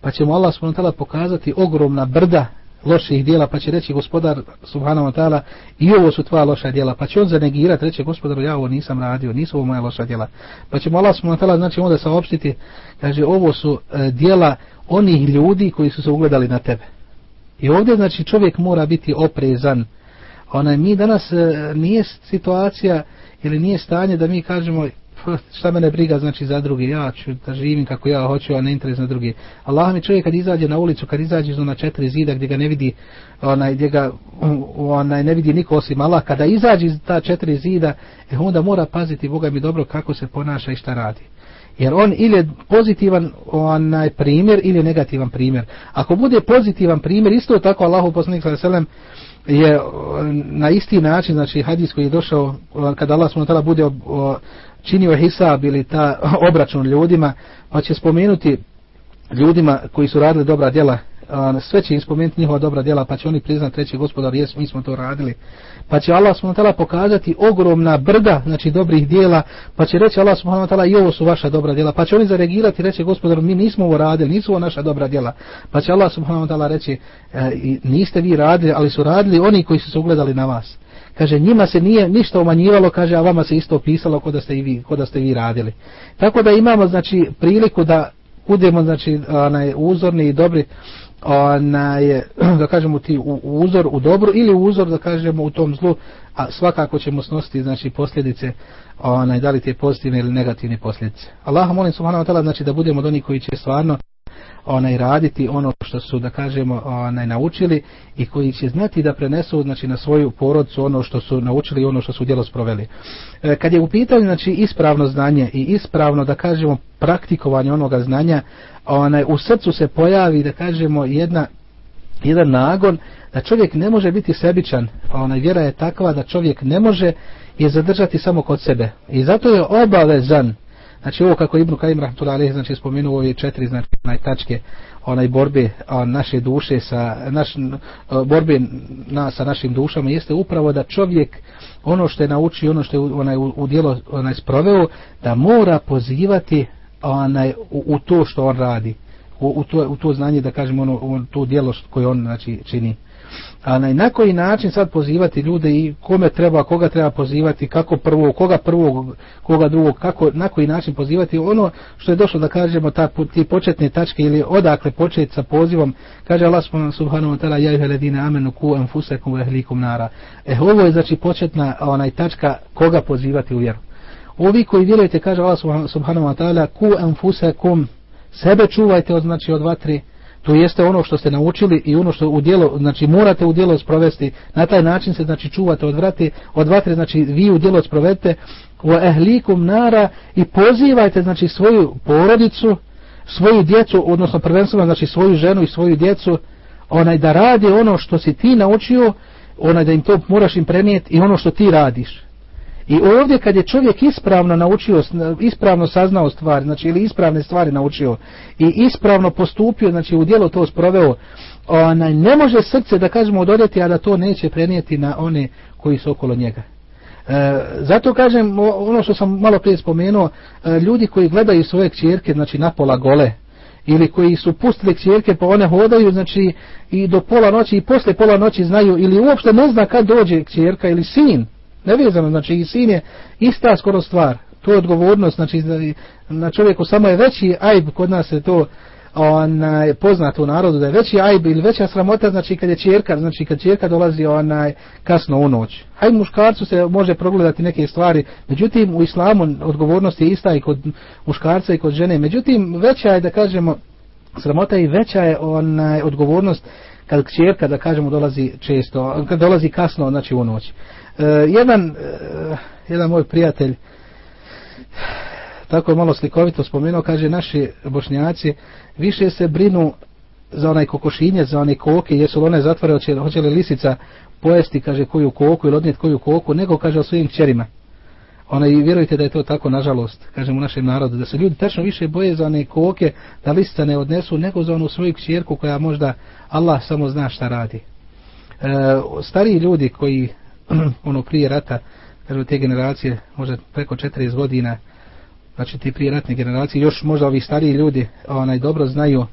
pa će mu Allah subhanahu wa ta'ala pokazati ogromna brda loših dijela, pa će reći gospodar subhanahu wa ta'ala i ovo su tvoja loša dijela, pa će on zanegirati, reći gospodaru ja ovo nisam radio, nisu ovo moja loša dijela. Pa će mu Allah subhanahu wa ta'ala znači onda saopštiti, kaže ovo su e, dijela onih ljudi koji su se ugledali na tebe. I ovdje znači čovjek mora biti oprezan. Onaj, mi danas e, nije situacija ili nije stanje da mi kažemo šta mene briga znači za drugi, ja ću da živim kako ja hoću, a ne interes na drugi. Allah mi čovjek kad izađe na ulicu, kad izađe ono na četiri zida gdje ga ne vidi, onaj, gdje ga onaj, ne vidi niko osim Allah, kada izađe iz ta četiri zida, e, onda mora paziti Boga mi dobro kako se ponaša i šta radi. Jer on ili je pozitivan onaj primjer ili negativan primjer. Ako bude pozitivan primjer, isto tako Allahu poslanik sallallahu alejhi je na isti način, znači hadis koji je došao kada Allah subhanahu bude činio hisab ili ta obračun ljudima, pa će spomenuti ljudima koji su radili dobra djela, sve će im spomenuti njihova dobra djela, pa će oni priznati treći gospodar, jes, mi smo to radili. Pa će Allah subhanahu wa ta'ala pokazati ogromna brda, znači dobrih djela, pa će reći Allah subhanahu wa ta'ala i ovo su vaša dobra djela. Pa će oni zareagirati i reći gospodar, mi nismo ovo radili, nisu ovo naša dobra djela. Pa će Allah subhanahu wa ta'ala reći, e, niste vi radili, ali su radili oni koji su se ugledali na vas kaže njima se nije ništa umanjivalo kaže a vama se isto opisalo kod da ste i vi kod da ste vi radili. Tako da imamo znači priliku da budemo znači onaj uzorni i dobri onaj da kažemo ti u, uzor u dobru ili uzor da kažemo u tom zlu a svakako ćemo snositi znači posljedice onaj da li te pozitivne ili negativne posljedice. Allah molim subhanahu wa ta'ala znači da budemo od onih koji će stvarno onaj raditi ono što su da kažemo onaj naučili i koji će znati da prenesu znači na svoju porodcu ono što su naučili i ono što su djelo sproveli. E, kad je u pitanju znači ispravno znanje i ispravno da kažemo praktikovanje onoga znanja, onaj u srcu se pojavi da kažemo jedna jedan nagon da čovjek ne može biti sebičan, onaj vjera je takva da čovjek ne može je zadržati samo kod sebe. I zato je obavezan Znači ovo kako Ibn Kajim Rahmatullah Aleyh znači spomenuo ove četiri znači onaj tačke onaj borbe a, naše duše sa naš a, borbe na, sa našim dušama jeste upravo da čovjek ono što je naučio ono što je onaj u, u djelo onaj sproveo da mora pozivati onaj u, u to što on radi. U, u, to, u to znanje da kažemo ono u to djelo koje on znači čini a na, na koji način sad pozivati ljude i kome treba, koga treba pozivati, kako prvo, koga prvog, koga drugog, kako, na koji način pozivati, ono što je došlo da kažemo, ta, ti početne tačke ili odakle početi sa pozivom, kaže Allah subhanahu wa ta'ala, ja ih ledine amenu ku enfusekum vehlikum nara. E, ovo je znači početna onaj tačka koga pozivati u vjeru. Ovi koji vjerujete, kaže Allah subhanahu wa ta'ala, ku enfusekum, sebe čuvajte od, znači, od vatri, To jeste ono što ste naučili i ono što u djelo, znači morate u djelo sprovesti. Na taj način se znači čuvate od vrate, od vatre, znači vi u djelo sprovedete u ehlikum nara i pozivajte znači svoju porodicu, svoju djecu, odnosno prvenstveno znači svoju ženu i svoju djecu, onaj da radi ono što si ti naučio, onaj da im to moraš im prenijeti i ono što ti radiš. I ovdje kad je čovjek ispravno naučio, ispravno saznao stvari, znači ili ispravne stvari naučio i ispravno postupio, znači u dijelo to sproveo, onaj, ne može srce da kažemo ododjeti, a da to neće prenijeti na one koji su okolo njega. E, zato kažem, ono što sam malo prije spomenuo, e, ljudi koji gledaju svoje kćerke, znači napola gole, ili koji su pustili kćerke pa one hodaju, znači i do pola noći i posle pola noći znaju, ili uopšte ne zna kad dođe kćerka ili sin, nevezano, znači i sin je ista skoro stvar, to je odgovornost, znači na čovjeku samo je veći ajb, kod nas je to onaj, poznato u narodu, da je veći ajb ili veća sramota, znači kad je čerka, znači kad čerka dolazi onaj, kasno u noć. Aj muškarcu se može progledati neke stvari, međutim u islamu odgovornost je ista i kod muškarca i kod žene, međutim veća je da kažemo sramota i veća je onaj, odgovornost kad čerka da kažemo dolazi često, kad dolazi kasno znači u noć. E, jedan, e, jedan moj prijatelj tako malo slikovito spomenuo, kaže naši bošnjaci više se brinu za onaj kokošinje, za one koke, jesu li one zatvore, hoće, hoće li lisica pojesti, kaže, koju koku ili odnijeti koju koku, nego kaže o svojim čerima. Ona i vjerujte da je to tako, nažalost, kažem u našem narodu, da se ljudi tačno više boje za one koke, da lista ne odnesu, nego za onu svoju kćerku koja možda Allah samo zna šta radi. E, stariji ljudi koji ono prije rata, kažu te generacije, možda preko 40 godina, znači ti prije ratne generacije, još možda ovi stariji ljudi onaj dobro znaju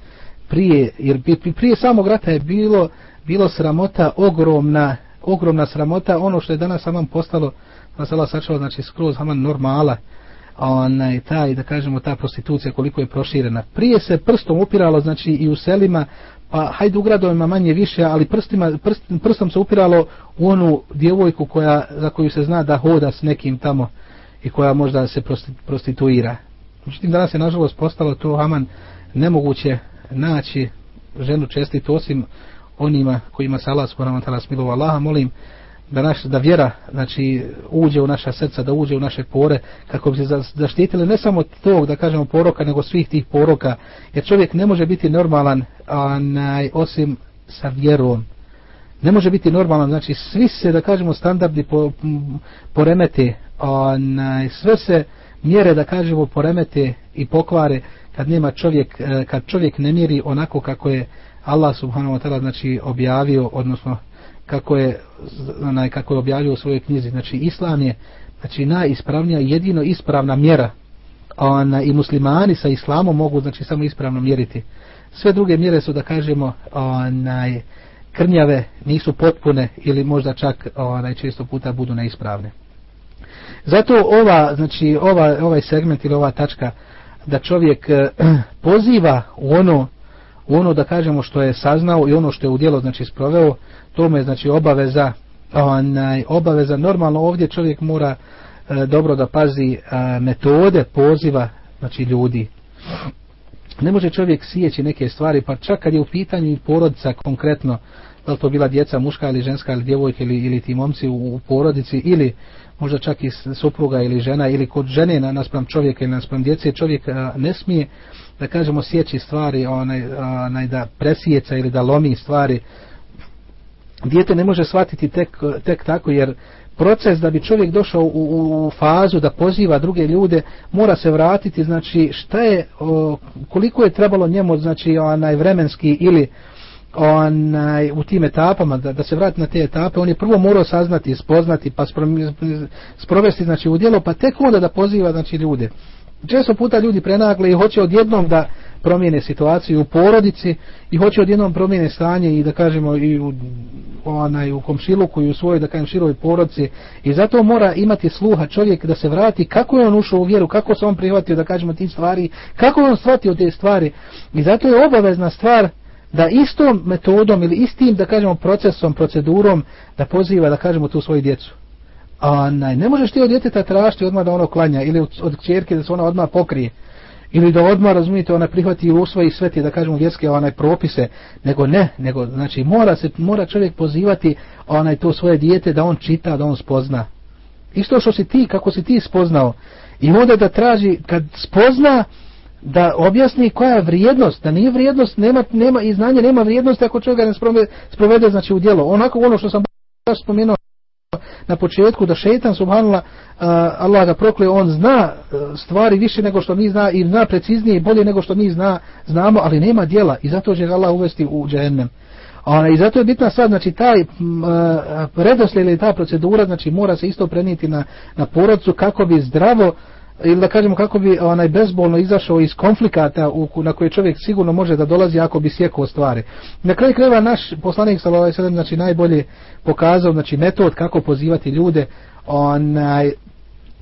prije, jer prije samog rata je bilo, bilo sramota ogromna, ogromna sramota, ono što je danas samom postalo, nas Allah sačava, znači skroz haman normala, onaj, taj, da kažemo, ta prostitucija koliko je proširena. Prije se prstom upiralo, znači i u selima, pa hajde u gradovima manje više, ali prstima, prst, prstom se upiralo u onu djevojku koja, za koju se zna da hoda s nekim tamo i koja možda se prostituira. Međutim, danas je nažalost postalo to Haman nemoguće naći ženu čestitu osim onima kojima se Allah subhanahu wa ta'ala smilova Allaha, molim da naš da vjera znači uđe u naša srca da uđe u naše pore kako bi se zaštitili ne samo tog da kažemo poroka nego svih tih poroka. Jer čovjek ne može biti normalan onaj, osim sa vjerom. Ne može biti normalan znači svi se da kažemo standardi po, poremete onaj, sve se mjere da kažemo poremete i pokvare kad nema čovjek e, kad čovjek ne mjeri onako kako je Allah subhanahu wa ta'ala znači objavio odnosno kako je onaj kako je objavio u svojoj knjizi. Znači islam je znači najispravnija jedino ispravna mjera. Ona i muslimani sa islamom mogu znači samo ispravno mjeriti. Sve druge mjere su da kažemo onaj krnjave nisu potpune ili možda čak onaj često puta budu neispravne. Zato ova znači ova ovaj segment ili ova tačka da čovjek eh, poziva u ono u ono da kažemo što je saznao i ono što je u djelo znači sproveo to mu je znači obaveza onaj, obaveza. Normalno ovdje čovjek mora e, dobro da pazi e, metode poziva znači ljudi. Ne može čovjek sijeći neke stvari pa čak kad je u pitanju i porodica konkretno da li to bila djeca muška ili ženska ili djevojka ili, ili ti momci u, u porodici ili možda čak i supruga ili žena ili kod žene na, naspram čovjeka ili naspram djece čovjek a, ne smije da kažemo sjeći stvari onaj, onaj da presijeca ili da lomi stvari. Dijete ne može shvatiti tek, tek tako jer proces da bi čovjek došao u, u, u fazu da poziva druge ljude mora se vratiti znači šta je o, koliko je trebalo njemu znači onaj vremenski ili onaj u tim etapama da, da se vrati na te etape. On je prvo morao saznati spoznati pa sprovesti znači u djelo pa tek onda da poziva znači ljude često puta ljudi prenagle i hoće odjednom da promijene situaciju u porodici i hoće odjednom promijene stanje i da kažemo i u, onaj, u komšiluku i u svojoj da kažem široj porodici. I zato mora imati sluha čovjek da se vrati kako je on ušao u vjeru, kako se on prihvatio da kažemo tim stvari, kako je on shvatio te stvari. I zato je obavezna stvar da istom metodom ili istim da kažemo procesom, procedurom da poziva da kažemo tu svoju djecu onaj, ne možeš ti od djeteta tražiti odmah da ono klanja ili od, od čerke da se ona odmah pokrije. Ili da odmah razumijete ona prihvati i usvoji sve ti, da kažemo vjerske onaj propise. Nego ne nego znači mora se mora čovjek pozivati onaj to svoje dijete da on čita da on spozna. Isto što si ti kako si ti spoznao. I onda da traži kad spozna da objasni koja je vrijednost. Da nije vrijednost nema nema i znanje nema vrijednosti ako čovjek ne sprovede, sprovede znači u djelo. Onako ono što sam baš spomenuo na početku da šetan, subhanallah uh, Allah ga prokleo on zna e, stvari više nego što mi zna i zna preciznije i bolje nego što mi zna znamo ali nema djela i zato će Allah uvesti u džehennem. Ona, I zato je bitna sad, znači, taj e, redoslijed ili ta procedura, znači, mora se isto prenijeti na, na porodcu kako bi zdravo, ili da kažemo kako bi onaj bezbolno izašao iz konflikata u, na koje čovjek sigurno može da dolazi ako bi sjekao stvari. Na kraju kreva naš poslanik sallallahu alejhi znači najbolje pokazao znači metod kako pozivati ljude onaj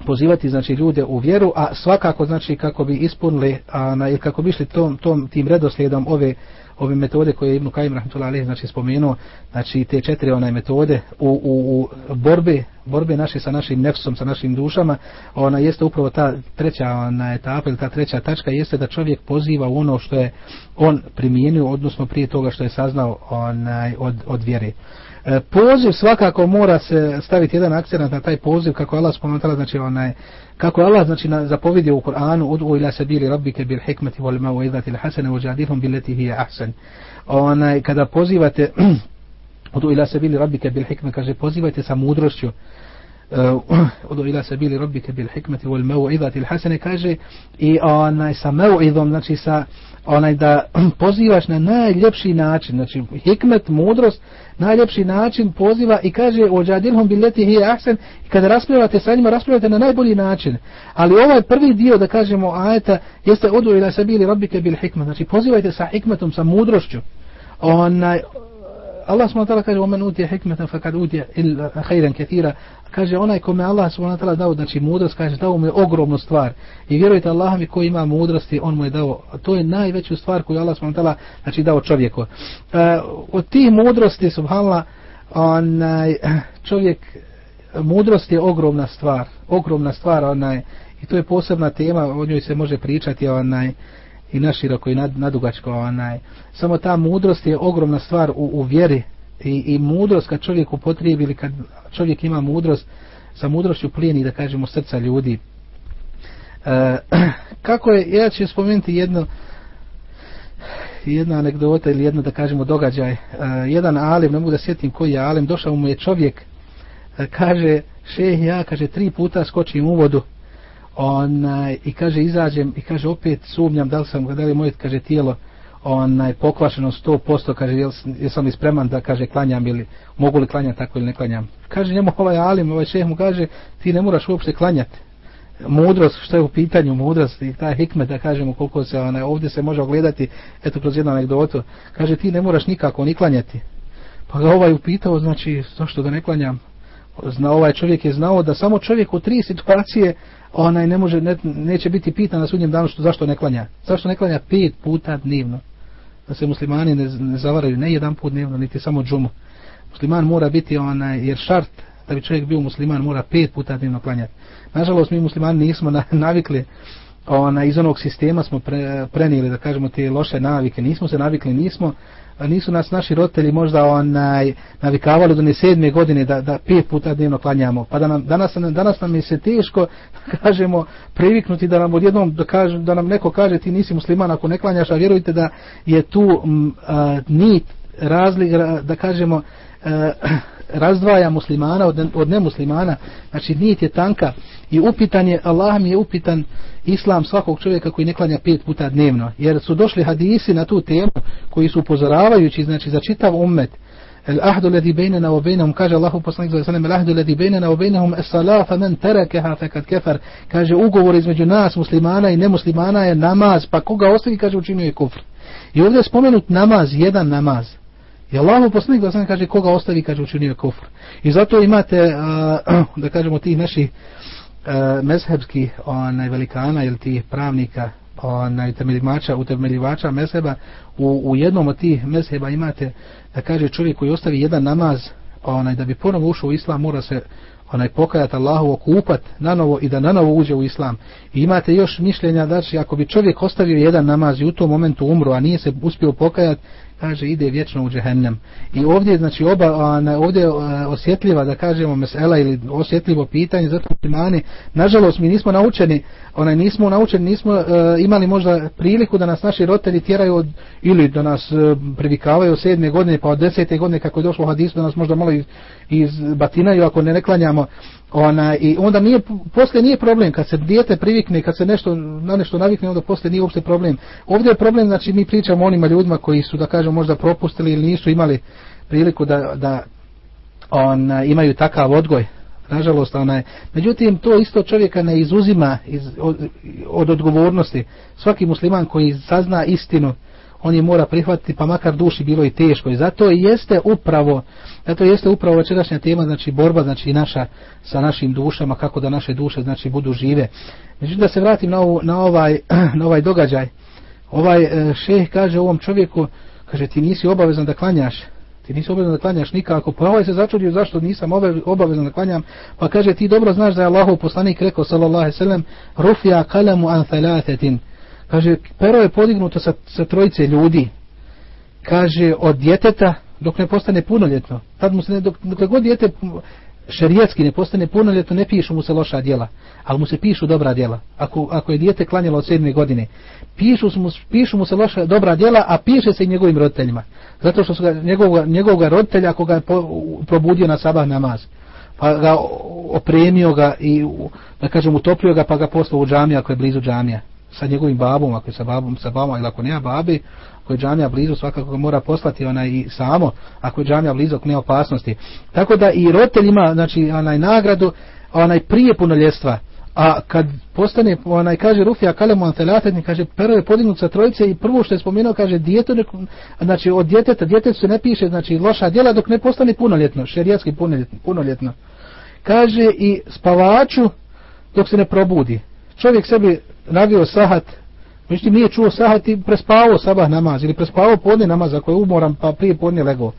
pozivati znači ljude u vjeru a svakako znači kako bi ispunili a na ili kako bi išli tom tom tim redoslijedom ove ove metode koje znači, je Ibn Kajim rahmetullahi alejhi znači spomenuo znači te četiri onaj metode u, u, u borbe borbe naše sa našim nefsom sa našim dušama ona jeste upravo ta treća ona etapa ili ta treća tačka jeste da čovjek poziva u ono što je on primijenio odnosno prije toga što je saznao onaj od od vjere. E, poziv svakako mora se staviti jedan akcent na taj poziv kako Allah spomenutala, znači onaj kako Allah znači na zapovidio u Kur'anu ud'u ila sabili rabbike bil hikmeti wal mau'izati al hasana wajadilhum billati hiya ahsan onaj kada pozivate ud'u ila sabili rabbike bil hikme kaže pozivajte sa mudrošću. Eh, odo uh, ila sabili rabbike bil hikmeti wal mau'izati al hasene kaže i onaj sa mau'izom znači sa onaj da pozivaš na najljepši način znači hikmet mudrost najljepši način poziva i kaže ođadilhum billeti hi ahsan i kada raspravljate sa njima raspravljate na najbolji način ali ovaj prvi dio da kažemo ajeta jeste odu ila sabili rabbike bil hikmet znači pozivajte sa hikmetom sa mudrošću onaj Allah subhanahu wa ta'ala kaže omen utije hikmeta fakad utije khayran katira." Kaže onaj kome Allah subhanahu wa dao znači mudrost kaže dao mu je ogromnu stvar. I vjerujte Allah mi koji ima mudrosti on mu je dao. To je najveća stvar koju Allah subhanahu wa znači dao čovjeku. E, od tih mudrosti subhanallah onaj čovjek mudrost je ogromna stvar ogromna stvar onaj i to je posebna tema o njoj se može pričati onaj i naširoko i nad, nadugačko onaj. Samo ta mudrost je ogromna stvar u, u vjeri i, i mudrost kad čovjek upotrijebi ili kad čovjek ima mudrost sa mudrošću plijeni da kažemo srca ljudi. E, kako je, ja ću spomenuti jedno jedna anegdota ili jedno da kažemo događaj. E, jedan alim, ne mogu da sjetim koji je alim, došao mu je čovjek, e, kaže, šeh ja, kaže, tri puta skočim u vodu, onaj, i kaže izađem i kaže opet sumnjam da li sam da li moje kaže tijelo onaj pokvašeno 100% kaže jel, jel sam spreman da kaže klanjam ili mogu li klanjati tako ili ne klanjam? Kaže njemu ovaj alim ovaj šeh mu kaže ti ne moraš uopšte klanjati mudrost što je u pitanju mudrost i taj hikmet da kažemo koliko se onaj ovdje se može ogledati eto kroz jednu anegdotu kaže ti ne moraš nikako ni klanjati. Pa ga ovaj upitao znači zašto da ne klanjam? Zna ovaj čovjek je znao da samo čovjek u tri situacije onaj ne može ne, neće biti pitan na sudnjem danu što zašto ne klanja. Zašto ne klanja pet puta dnevno? Da se muslimani ne, ne zavaraju ne jedan put dnevno niti samo džumu. Musliman mora biti onaj jer šart da bi čovjek bio musliman mora pet puta dnevno klanjati. Nažalost mi muslimani nismo na, navikli ona iz onog sistema smo pre, prenijeli da kažemo te loše navike. Nismo se navikli nismo nisu nas naši roditelji možda onaj navikavali do ne sedme godine da, da pet puta dnevno klanjamo. Pa da nam, danas, danas nam je se teško kažemo priviknuti da nam odjednom da, kažem, da nam neko kaže ti nisi musliman ako ne klanjaš a vjerujte da je tu m, a, nit razlik da kažemo a, razdvaja muslimana od, od nemuslimana, znači nit je tanka i upitan je, Allah mi je upitan islam svakog čovjeka koji ne klanja pet puta dnevno, jer su došli hadisi na tu temu koji su upozoravajući, znači za čitav ummet, el ahdu ladhi bainana wa bainahum kaže Allahu poslanik za sallam, el ahdu ledi wa o bejnahum, es salafa faman tarakaha faqad kafar kaže ugovor između nas, muslimana i nemuslimana je namaz, pa koga ostavi, kaže učinio je kufr. I ovdje je spomenut namaz, jedan namaz. I Allah poslanik da sam kaže koga ostavi, kaže učinio je kufr. I zato imate, uh, da kažemo, tih naših uh, mezhebski onaj velikana ili tih pravnika, onaj temeljivača, utemeljivača mezheba, u, u jednom od tih mezheba imate, da kaže čovjek koji ostavi jedan namaz, onaj da bi ponovo ušao u islam, mora se onaj pokajat Allahu okupat na novo i da na novo uđe u islam. I imate još mišljenja da znači, ako bi čovjek ostavio jedan namaz i u tom momentu umro, a nije se uspio pokajat, kaže ide vječno u džehennem. I ovdje znači oba a, ovdje a, osjetljiva da kažemo mesela ili osjetljivo pitanje zato muslimani nažalost mi nismo naučeni, onaj nismo naučeni, nismo a, imali možda priliku da nas naši roditelji tjeraju od, ili da nas a, privikavaju od sedme godine pa od desete godine kako je došlo hadis da nas možda malo iz, izbatinaju ako ne neklanjamo ona i onda nije posle nije problem kad se dijete privikne kad se nešto na nešto navikne onda posle nije uopšte problem. Ovdje je problem znači mi pričamo onima ljudima koji su da kažem možda propustili ili nisu imali priliku da da ona, imaju takav odgoj. Nažalost onaj međutim to isto čovjeka ne izuzima iz, od, od odgovornosti. Svaki musliman koji sazna istinu on je mora prihvatiti pa makar duši bilo i teško. I zato jeste upravo zato jeste upravo večerašnja tema znači borba znači naša sa našim dušama kako da naše duše znači budu žive. Međutim da se vratim na, ovu, na ovaj na ovaj događaj. Ovaj e, šejh kaže ovom čovjeku kaže ti nisi obavezan da klanjaš. Ti nisi obavezan da klanjaš nikako. Pa ovaj se začudio zašto nisam obavezan da klanjam? Pa kaže ti dobro znaš da je Allahov poslanik rekao sallallahu alejhi ve sellem rufia kalamu an thalathatin kaže pero je podignuto sa, sa trojice ljudi. Kaže od djeteta dok ne postane punoljetno. Tad mu se ne, dok, dok god djete šerijetski ne postane punoljetno ne pišu mu se loša djela ali mu se pišu dobra djela. Ako, ako je djete klanjalo od sedme godine pišu mu, pišu mu se loša dobra djela a piše se i njegovim roditeljima. Zato što su ga, njegovog, njegovog roditelja ako ga je po, probudio na sabah namaz pa ga opremio ga i da kažem utopio ga pa ga poslao u džamiju ako je blizu džamija sa njegovim babom, ako je sa babom, sa babom, ili ako nema babe, ako je džamija blizu, svakako ga mora poslati onaj i samo, ako je džamija blizu, ako nema opasnosti. Tako da i roditelj ima, znači, onaj nagradu, onaj prije punoljestva, a kad postane, onaj kaže Rufija Kalemu Antelatetni, kaže, prvo je podignut sa trojice i prvo što je spomenuo, kaže, djeto, znači, od djeteta, djetetu se ne piše, znači, loša djela dok ne postane punoljetno, šerijatski punoljetno, punoljetno. Kaže i spavaču dok se ne probudi. Čovjek sebi navio sahat, međutim nije čuo sahat i prespavao sabah namaz ili prespavao podne namaz ako je umoran pa prije podne legao.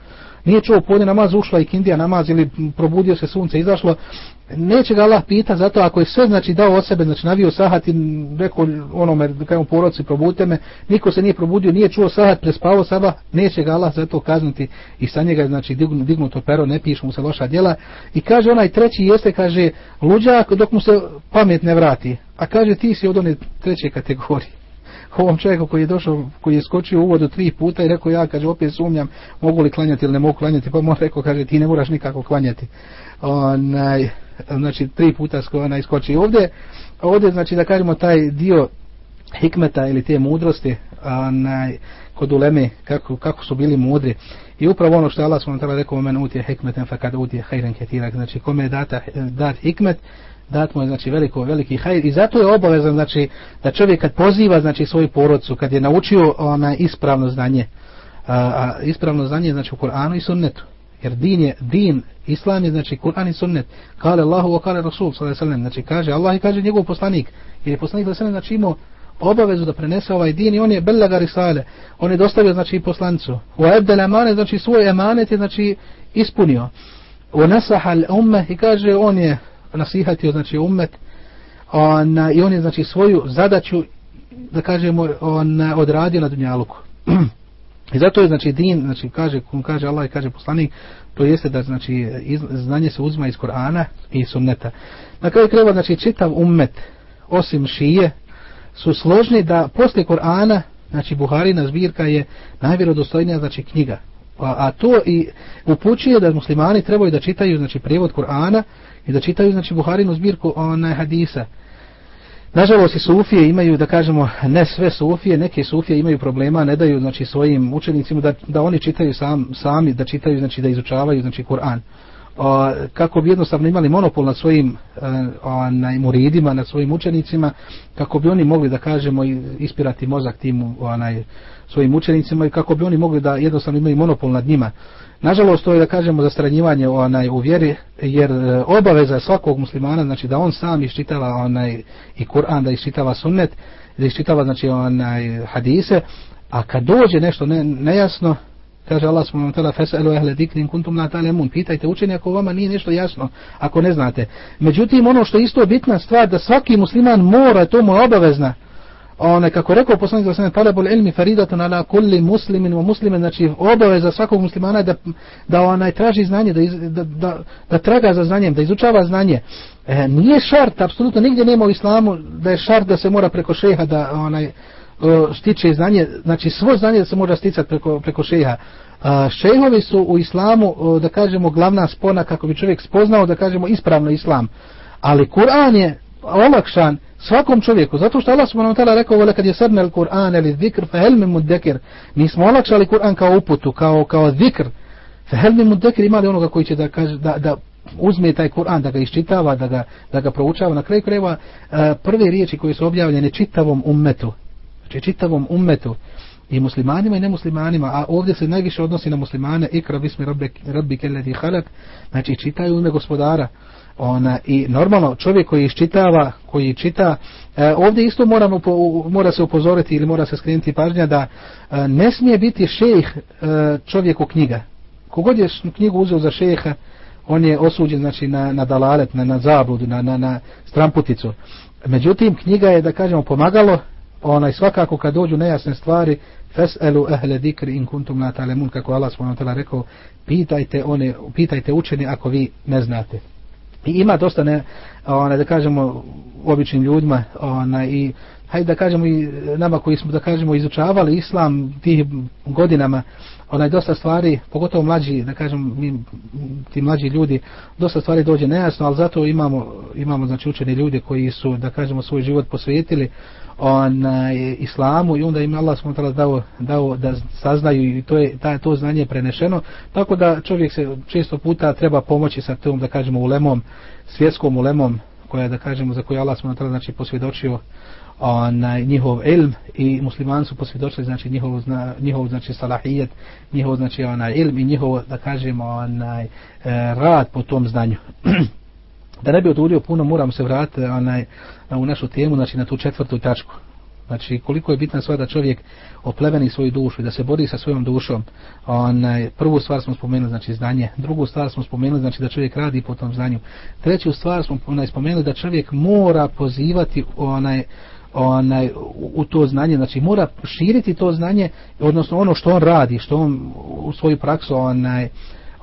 Nije čuo podne namaz, ušla i kindija namaz ili probudio se sunce, izašlo. Neće ga Allah pita, zato ako je sve znači dao od sebe, znači navio sahat i rekao onome, kao poroci porodci, probudite me, niko se nije probudio, nije čuo sahat, prespavao sabah, neće ga Allah zato kaznuti i sa njega znači dignuto pero, ne pišu mu se loša djela. I kaže onaj treći jeste, kaže, luđak dok mu se pamet ne vrati. A kaže ti si od one treće kategorije. Ovom čovjeku koji je došao, koji je skočio u vodu tri puta i rekao ja, kaže, opet sumnjam, mogu li klanjati ili ne mogu klanjati, pa mu rekao, kaže, ti ne moraš nikako klanjati. Onaj, znači, tri puta sko, onaj, skoči. Ovdje, ovdje, znači, da kažemo, taj dio hikmeta ili te mudrosti, onaj, kod uleme, kako, kako su bili mudri. I upravo ono što je Allah tada rekao, men utje hikmeten fa kad utje hajren ketirak, znači, kome je data, dat hikmet, dat mu je znači veliko veliki hajr i zato je obavezan znači da čovjek kad poziva znači svoju porodcu kad je naučio ona ispravno znanje a, a ispravno znanje znači u Kur'anu i Sunnetu. Jer din je din islam je znači Kur'an i Sunnet. Kale Allahu wa kale Rasul sallallahu alejhi znači kaže Allah i kaže njegov poslanik. Jer je poslanik sallallahu znači imao obavezu da prenese ovaj din i on je bellaga risale. On je dostavio znači poslancu. U abdel amane znači svoj emanet je znači ispunio. Wa nasaha al umma i kaže on je nasihatio znači umet on, i on je znači svoju zadaću da kažemo on odradio na dunjaluku. I zato je znači din znači kaže kum kaže Allah i kaže poslanik to jeste da znači iz, znanje se uzma iz Kur'ana i sunneta. Na kraju kreva znači čitav ummet osim šije su složni da posle Kur'ana znači Buharina zbirka je najvjerodostojnija znači knjiga. A, a to i upućuje da muslimani trebaju da čitaju znači prevod Kur'ana i da čitaju znači Buharinu zbirku onaj hadisa. Nažalost i sufije imaju da kažemo ne sve sufije, neke sufije imaju problema, ne daju znači svojim učenicima da, da oni čitaju sam, sami, da čitaju znači da izučavaju znači Kur'an o, kako bi jednostavno imali monopol nad svojim eh, onaj, muridima, nad svojim učenicima, kako bi oni mogli da kažemo ispirati mozak tim onaj, svojim učenicima i kako bi oni mogli da jednostavno imaju monopol nad njima. Nažalost, to je da kažemo zastranjivanje onaj, u vjeri, jer e, obaveza svakog muslimana, znači da on sam iščitava onaj, i Kur'an, da iščitava sunnet, da iščitava znači, onaj, hadise, a kad dođe nešto ne, nejasno, kaže Allah subhanahu wa ta'ala fasalu ahla dhikri in kuntum la ta'lamun. Pitajte učeni ako vama nije nešto jasno ako ne znate. Međutim ono što je isto bitna stvar da svaki musliman mora to mu obavezna one kako rekao poslanik sallallahu alejhi ve sellem ilmi faridatun ala kulli muslimin wa muslimin znači obaveza svakog muslimana da da onaj traži znanje da, da, da, da traga za znanjem da izučava znanje e, nije šart apsolutno nigdje nema u islamu da je šart da se mora preko šeha da onaj stiče znanje, znači svo znanje da se može sticati preko, preko šeha. Šehovi su u islamu, da kažemo, glavna spona kako bi čovjek spoznao, da kažemo, ispravno islam. Ali Kur'an je olakšan svakom čovjeku, zato što Allah subhanahu wa ta'ala rekao, vole kad je srne al Kur'an ili zikr, fa helmi mudekir. Mi smo olakšali Kur'an kao uputu, kao, kao zikr. Fa helmi mudekir imali onoga koji će da, kaže, da, da uzme taj Kur'an, da ga iščitava, da ga, da ga proučava. Na kraju kreva eh, prve riječi koje su objavljene čitavom ummetu, znači čitavom ummetu i muslimanima i nemuslimanima, a ovdje se najviše odnosi na muslimane ikra bismi rabbi, rabbi kelleti halak, znači čitaju ime gospodara. Ona, I normalno čovjek koji iščitava, koji čita, e, ovdje isto moramo, mora se upozoriti ili mora se skrenuti pažnja da e, ne smije biti šejh e, čovjeku knjiga. Kogod je knjigu uzeo za šeha, on je osuđen znači, na, na dalalet, na, na zabludu, na, na, na stramputicu. Međutim, knjiga je, da kažemo, pomagalo onaj svakako kad dođu nejasne stvari feselu ahla dhikri in kuntum la ta'lamun kako Allah subhanahu wa ta'ala rekao pitajte one pitajte učeni ako vi ne znate i ima dosta ne ona da kažemo običnim ljudima ona i hajde da kažemo i nama koji smo da kažemo izučavali islam tih godinama onaj dosta stvari pogotovo mlađi da kažem mi ti mlađi ljudi dosta stvari dođe nejasno ali zato imamo imamo znači učeni ljudi koji su da kažemo svoj život posvetili onaj islamu i onda im Allah smo dao, dao da saznaju i to je ta, to znanje prenešeno. Tako da čovjek se često puta treba pomoći sa tom da kažemo ulemom svjetskom ulemom koja da kažemo za koju Allah smo znači posvjedočio onaj njihov ilm i muslimani su posvjedočili znači njihov zna, njihov znači salahijet njihov znači onaj ilm i njihov da kažemo onaj e, rad po tom znanju. da ne bi oduljio puno moram se vratiti onaj u našu temu znači na tu četvrtu tačku. Znači koliko je bitna stvar da čovjek opleveni svoju dušu i da se bori sa svojom dušom onaj prvu stvar smo spomenuli znači znanje. Drugu stvar smo spomenuli znači da čovjek radi po tom znanju. Treću stvar smo onaj spomenuli da čovjek mora pozivati onaj onaj u to znanje. Znači mora širiti to znanje odnosno ono što on radi što on u svoju praksu onaj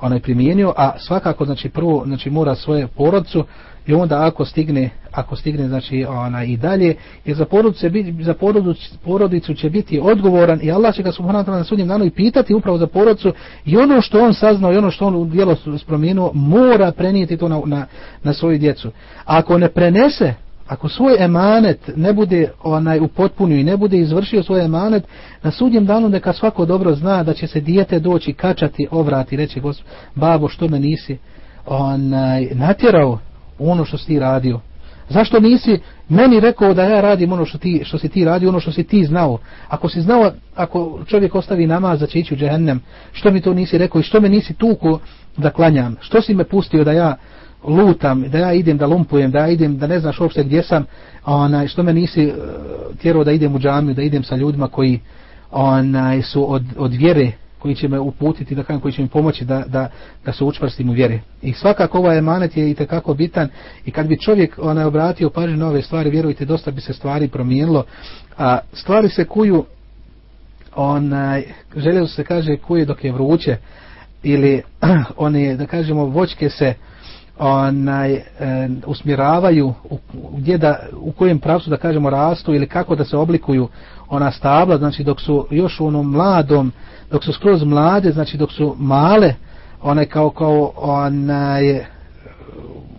onaj primijenio a svakako znači prvo znači mora svoje porodcu i onda ako stigne ako stigne znači ona i dalje je za porodicu biti za porodicu, porodicu će biti odgovoran i Allah će ga subhanahu na sudnjem danu i pitati upravo za porodicu i ono što on saznao i ono što on u djelo spromijenuo mora prenijeti to na, na, na svoju djecu. A ako ne prenese ako svoj emanet ne bude onaj upotpunio i ne bude izvršio svoj emanet, na sudnjem danu neka svako dobro zna da će se dijete doći kačati, ovrati, reći gospod, babo što me nisi onaj, natjerao ono što si ti radio. Zašto nisi meni rekao da ja radim ono što, ti, što si ti radio, ono što si ti znao? Ako si znao, ako čovjek ostavi namaz za će ići u džehennem, što mi to nisi rekao i što me nisi tuko da klanjam? Što si me pustio da ja lutam, da ja idem da lumpujem, da ja idem da ne znaš uopšte gdje sam, onaj, što me nisi eh, tjerao da idem u džamiju, da idem sa ljudima koji onaj, su od, od vjere, koji će me uputiti, da kažem, koji će mi pomoći da, da, da se učvrstim u vjeri. I svakako ovaj emanet je i tekako bitan i kad bi čovjek onaj, obratio pažnju na ove stvari, vjerujte, dosta bi se stvari promijenilo. A stvari se kuju, onaj, želio se kaže, kuje dok je vruće, ili one, da kažemo, voćke se, onaj e, usmjeravaju u, gdje da, u kojem pravcu da kažemo rastu ili kako da se oblikuju ona stabla znači dok su još u onom mladom dok su skroz mlade znači dok su male one kao kao onaj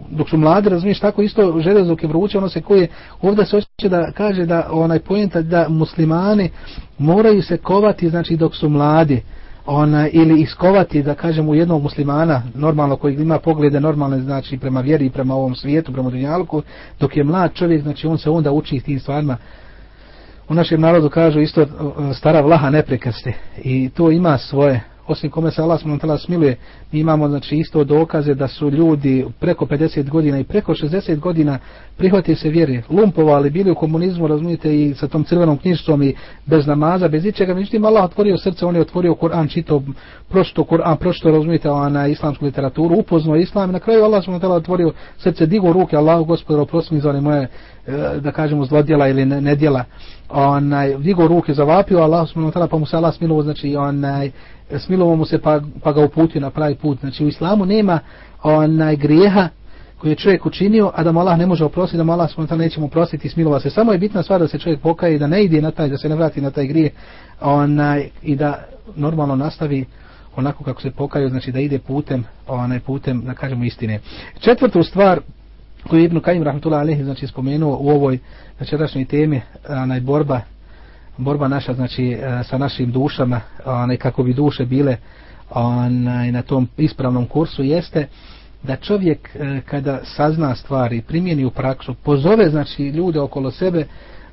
dok su mladi, razumiješ, tako isto železo dok je vruće, ono se koje, ovdje se hoće da kaže da onaj pojenta da muslimani moraju se kovati, znači dok su mladi, ona ili iskovati da kažemo jednog muslimana normalno koji ima poglede normalne znači prema vjeri prema ovom svijetu prema dunjalku dok je mlad čovjek znači on se onda uči tim stvarima. U našem narodu kažu isto stara vlaha neprekaste i to ima svoje osim kome se Allah s.w.t. smiluje, mi imamo znači isto dokaze da su ljudi preko 50 godina i preko 60 godina prihvati se vjere, lumpovali, bili u komunizmu, razumijete, i sa tom crvenom knjižicom i bez namaza, bez ičega, međutim Allah otvorio srce, on je otvorio Kur'an, čitao, prošto Kur'an, prošto razumijete na islamsku literaturu, upoznao islam i na kraju Allah s.w.t. otvorio srce, digo ruke, Allahu gospodaru, oprosti mi za one moje, e, da kažemo, zlodjela ili nedjela, onaj, digo ruke, zavapio Allah s.w.t. pa mu se Allah smilovo, znači, onaj, E, smilovo mu se pa, pa ga uputio na pravi put. Znači u islamu nema onaj grijeha koji je čovjek učinio, a da mu Allah ne može oprostiti, da mu Allah spontan neće mu oprostiti i smilova se. Samo je bitna stvar da se čovjek pokaje i da ne ide na taj, da se ne vrati na taj grije onaj, i da normalno nastavi onako kako se pokaju, znači da ide putem, onaj putem, da kažemo istine. Četvrtu stvar koju znači, je Ibn Kajim Rahmatullah Alehi znači, spomenuo u ovoj večerašnjoj temi, onaj borba borba naša znači e, sa našim dušama onaj kako bi duše bile onaj na tom ispravnom kursu jeste da čovjek e, kada sazna stvari primjeni u praksu pozove znači ljude okolo sebe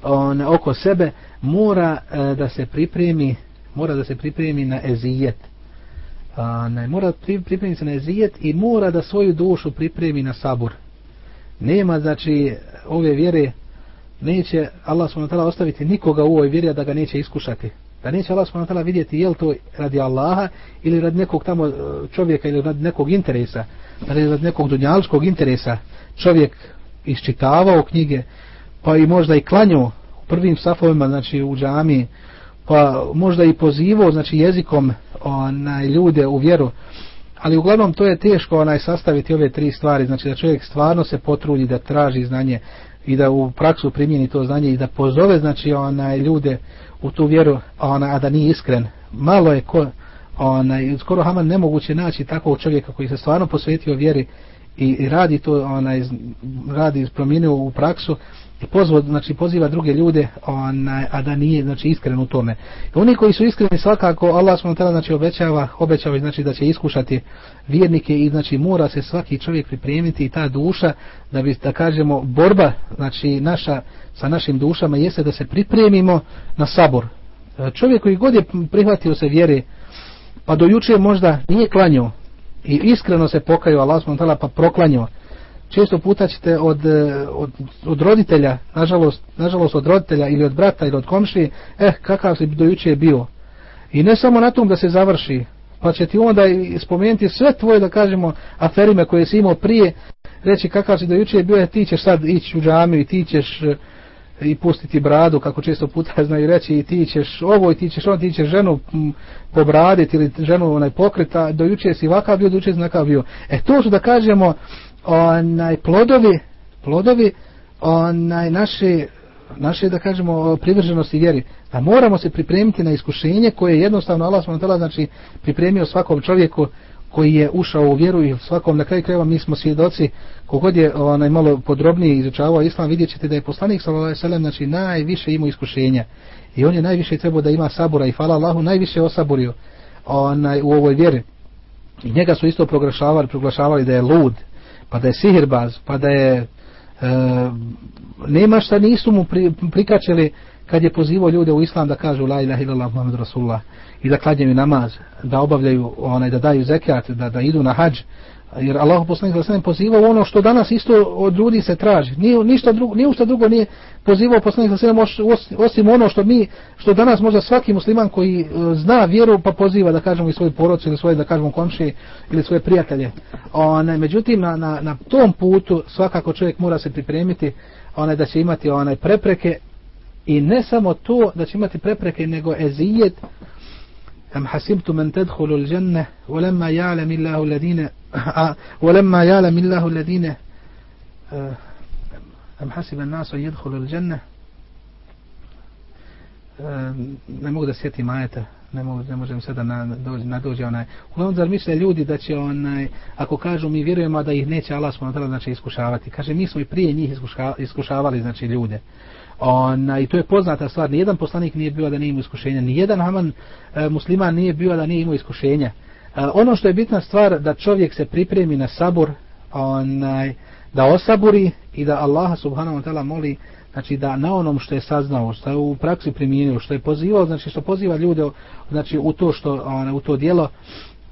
on oko sebe mora e, da se pripremi mora da se pripremi na ezijet. Onaj mora pripremiti se na ezijet i mora da svoju dušu pripremi na sabur. Nema znači ove vjere neće Allah subhanahu wa ta'ala ostaviti nikoga u ovoj vjeri da ga neće iskušati. Da neće Allah subhanahu wa ta'ala vidjeti je to radi Allaha ili radi nekog tamo e, čovjeka ili radi nekog interesa, ili radi nekog dunjalskog interesa. Čovjek iščitavao knjige, pa i možda i klanjao u prvim safovima, znači u džami, pa možda i pozivao, znači jezikom onaj, ljude u vjeru, ali uglavnom to je teško onaj sastaviti ove tri stvari, znači da čovjek stvarno se potrudi da traži znanje, i da u praksu primjeni to znanje i da pozove znači onaj ljude u tu vjeru ona a da nije iskren. Malo je ko onaj skoro haman nemoguće naći takvog čovjeka koji se stvarno posvetio vjeri i, i radi to onaj radi promijenio u praksu i pozvo, znači poziva druge ljude onaj, a da nije znači iskren u tome. I oni koji su iskreni svakako Allah smo tada znači obećava, obećava znači da će iskušati vjernike i znači mora se svaki čovjek pripremiti i ta duša da bi da kažemo borba znači naša sa našim dušama jeste da se pripremimo na sabor. Čovjek koji god je prihvatio se vjere pa do juče možda nije klanjao i iskreno se pokajao Allah smo tada pa proklanjao često puta ćete od, e, od, od roditelja, nažalost, nažalost od roditelja ili od brata ili od komšije, eh, kakav si dojuče bio. I ne samo na tom da se završi, pa će ti onda spomenuti sve tvoje, da kažemo, aferime koje si imao prije, reći kakav si dojuče bio, eh, ti ćeš sad ići u džamiju i ti ćeš eh, i pustiti bradu, kako često puta znaju reći, i ti ćeš ovo, i ti ćeš ono, ti ćeš ženu pobraditi ili ženu onaj pokreta, dojuče si ovakav bio, dojuče si nakav bio. E to su da kažemo, onaj plodovi plodovi onaj naše naše da kažemo privrženosti vjeri. Da moramo se pripremiti na iskušenje koje jednostavno Allah subhanahu wa znači pripremio svakom čovjeku koji je ušao u vjeru i svakom na kraju krajeva mi smo svjedoci kogod je onaj malo podrobnije izučavao islam vidjet ćete da je poslanik sallallahu alejhi ve sellem znači najviše imao iskušenja. I on je najviše trebao da ima sabura i fala Allahu najviše osaburio onaj u ovoj vjeri. I njega su isto proglašavali proglašavali da je lud pa da je sihirbaz, pa da je e, nema šta nisu mu pri, prikačili kad je pozivao ljude u islam da kažu la ilaha illallah muhammed rasulullah i da klanjaju namaz, da obavljaju onaj, da daju zekat, da, da idu na hadž, jer Allah poslanik sallallahu alejhi pozivao ono što danas isto od ljudi se traži. Ni ništa drugo, ni ništa drugo nije pozivao poslanik sallallahu osim ono što mi što danas možda svaki musliman koji e, zna vjeru pa poziva da kažemo i svoju porodicu ili svoje da kažemo komšije ili svoje prijatelje. Onaj međutim na, na, na tom putu svakako čovjek mora se pripremiti onaj da će imati onaj prepreke i ne samo to da će imati prepreke nego ezijet أم حسبتم أن تدخلوا الجنة ولما يعلم الله الذين ولما يعلم الله الذين أم حسب الناس أن يدخلوا الجنة ne mogu da sjetim ajeta ne, mogu, ne možem sada na, dođe, na dođe onaj uglavnom zar misle ljudi da će onaj ako kažu mi vjerujemo da ih neće Allah smo znači iskušavati kaže mi smo i prije njih iskušavali znači ljude Ona, I to je poznata stvar. Nijedan poslanik nije bio da nije imao iskušenja. Nijedan haman e, musliman nije bio da nije imao iskušenja. E, ono što je bitna stvar da čovjek se pripremi na sabor, onaj, da osaburi i da Allaha subhanahu wa ta'ala moli znači da na onom što je saznao, što je u praksi primijenio, što je pozivao, znači što poziva ljude znači u to što ona, u to djelo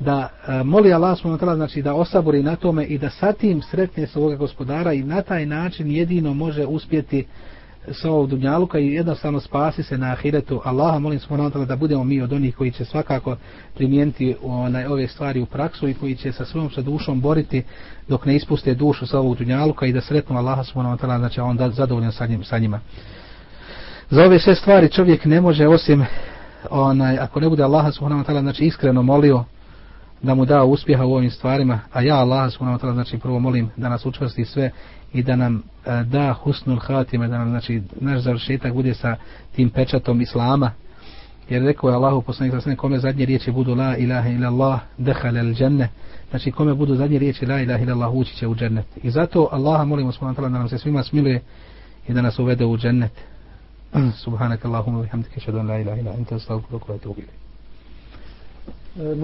da e, moli Allah subhanahu wa ta'ala znači da osaburi na tome i da sa tim sretne svoga gospodara i na taj način jedino može uspjeti sa ovog dunjaluka i jednostavno spasi se na ahiretu. Allaha molim smo da budemo mi od onih koji će svakako primijeniti onaj, ove stvari u praksu i koji će sa svojom sa dušom boriti dok ne ispuste dušu sa ovog dunjaluka i da sretnu Allaha smo znači on da zadovoljan sa, njim, sa njima. Za ove sve stvari čovjek ne može osim onaj, ako ne bude Allaha subhanahu wa ta'ala znači iskreno molio da mu da uspjeha u ovim stvarima, a ja Allah subhanahu wa ta'ala znači prvo molim da nas učvrsti sve i da nam e, da husnul hatime, da nam znači naš završetak bude sa tim pečatom Islama. Jer rekao je Allahu poslanik sa kome zadnje riječi budu la ilaha illallah Allah al dženne. Znači kome budu zadnje riječi la ilaha illallah ući će u džennet. I zato Allaha molimo subhanahu wa ta'ala da nam se svima smiluje i da nas uvede u džennet. Subhanak Allahumma bihamdika ashhadu an la ilaha illa anta astaghfiruka wa atubu ilayk. E,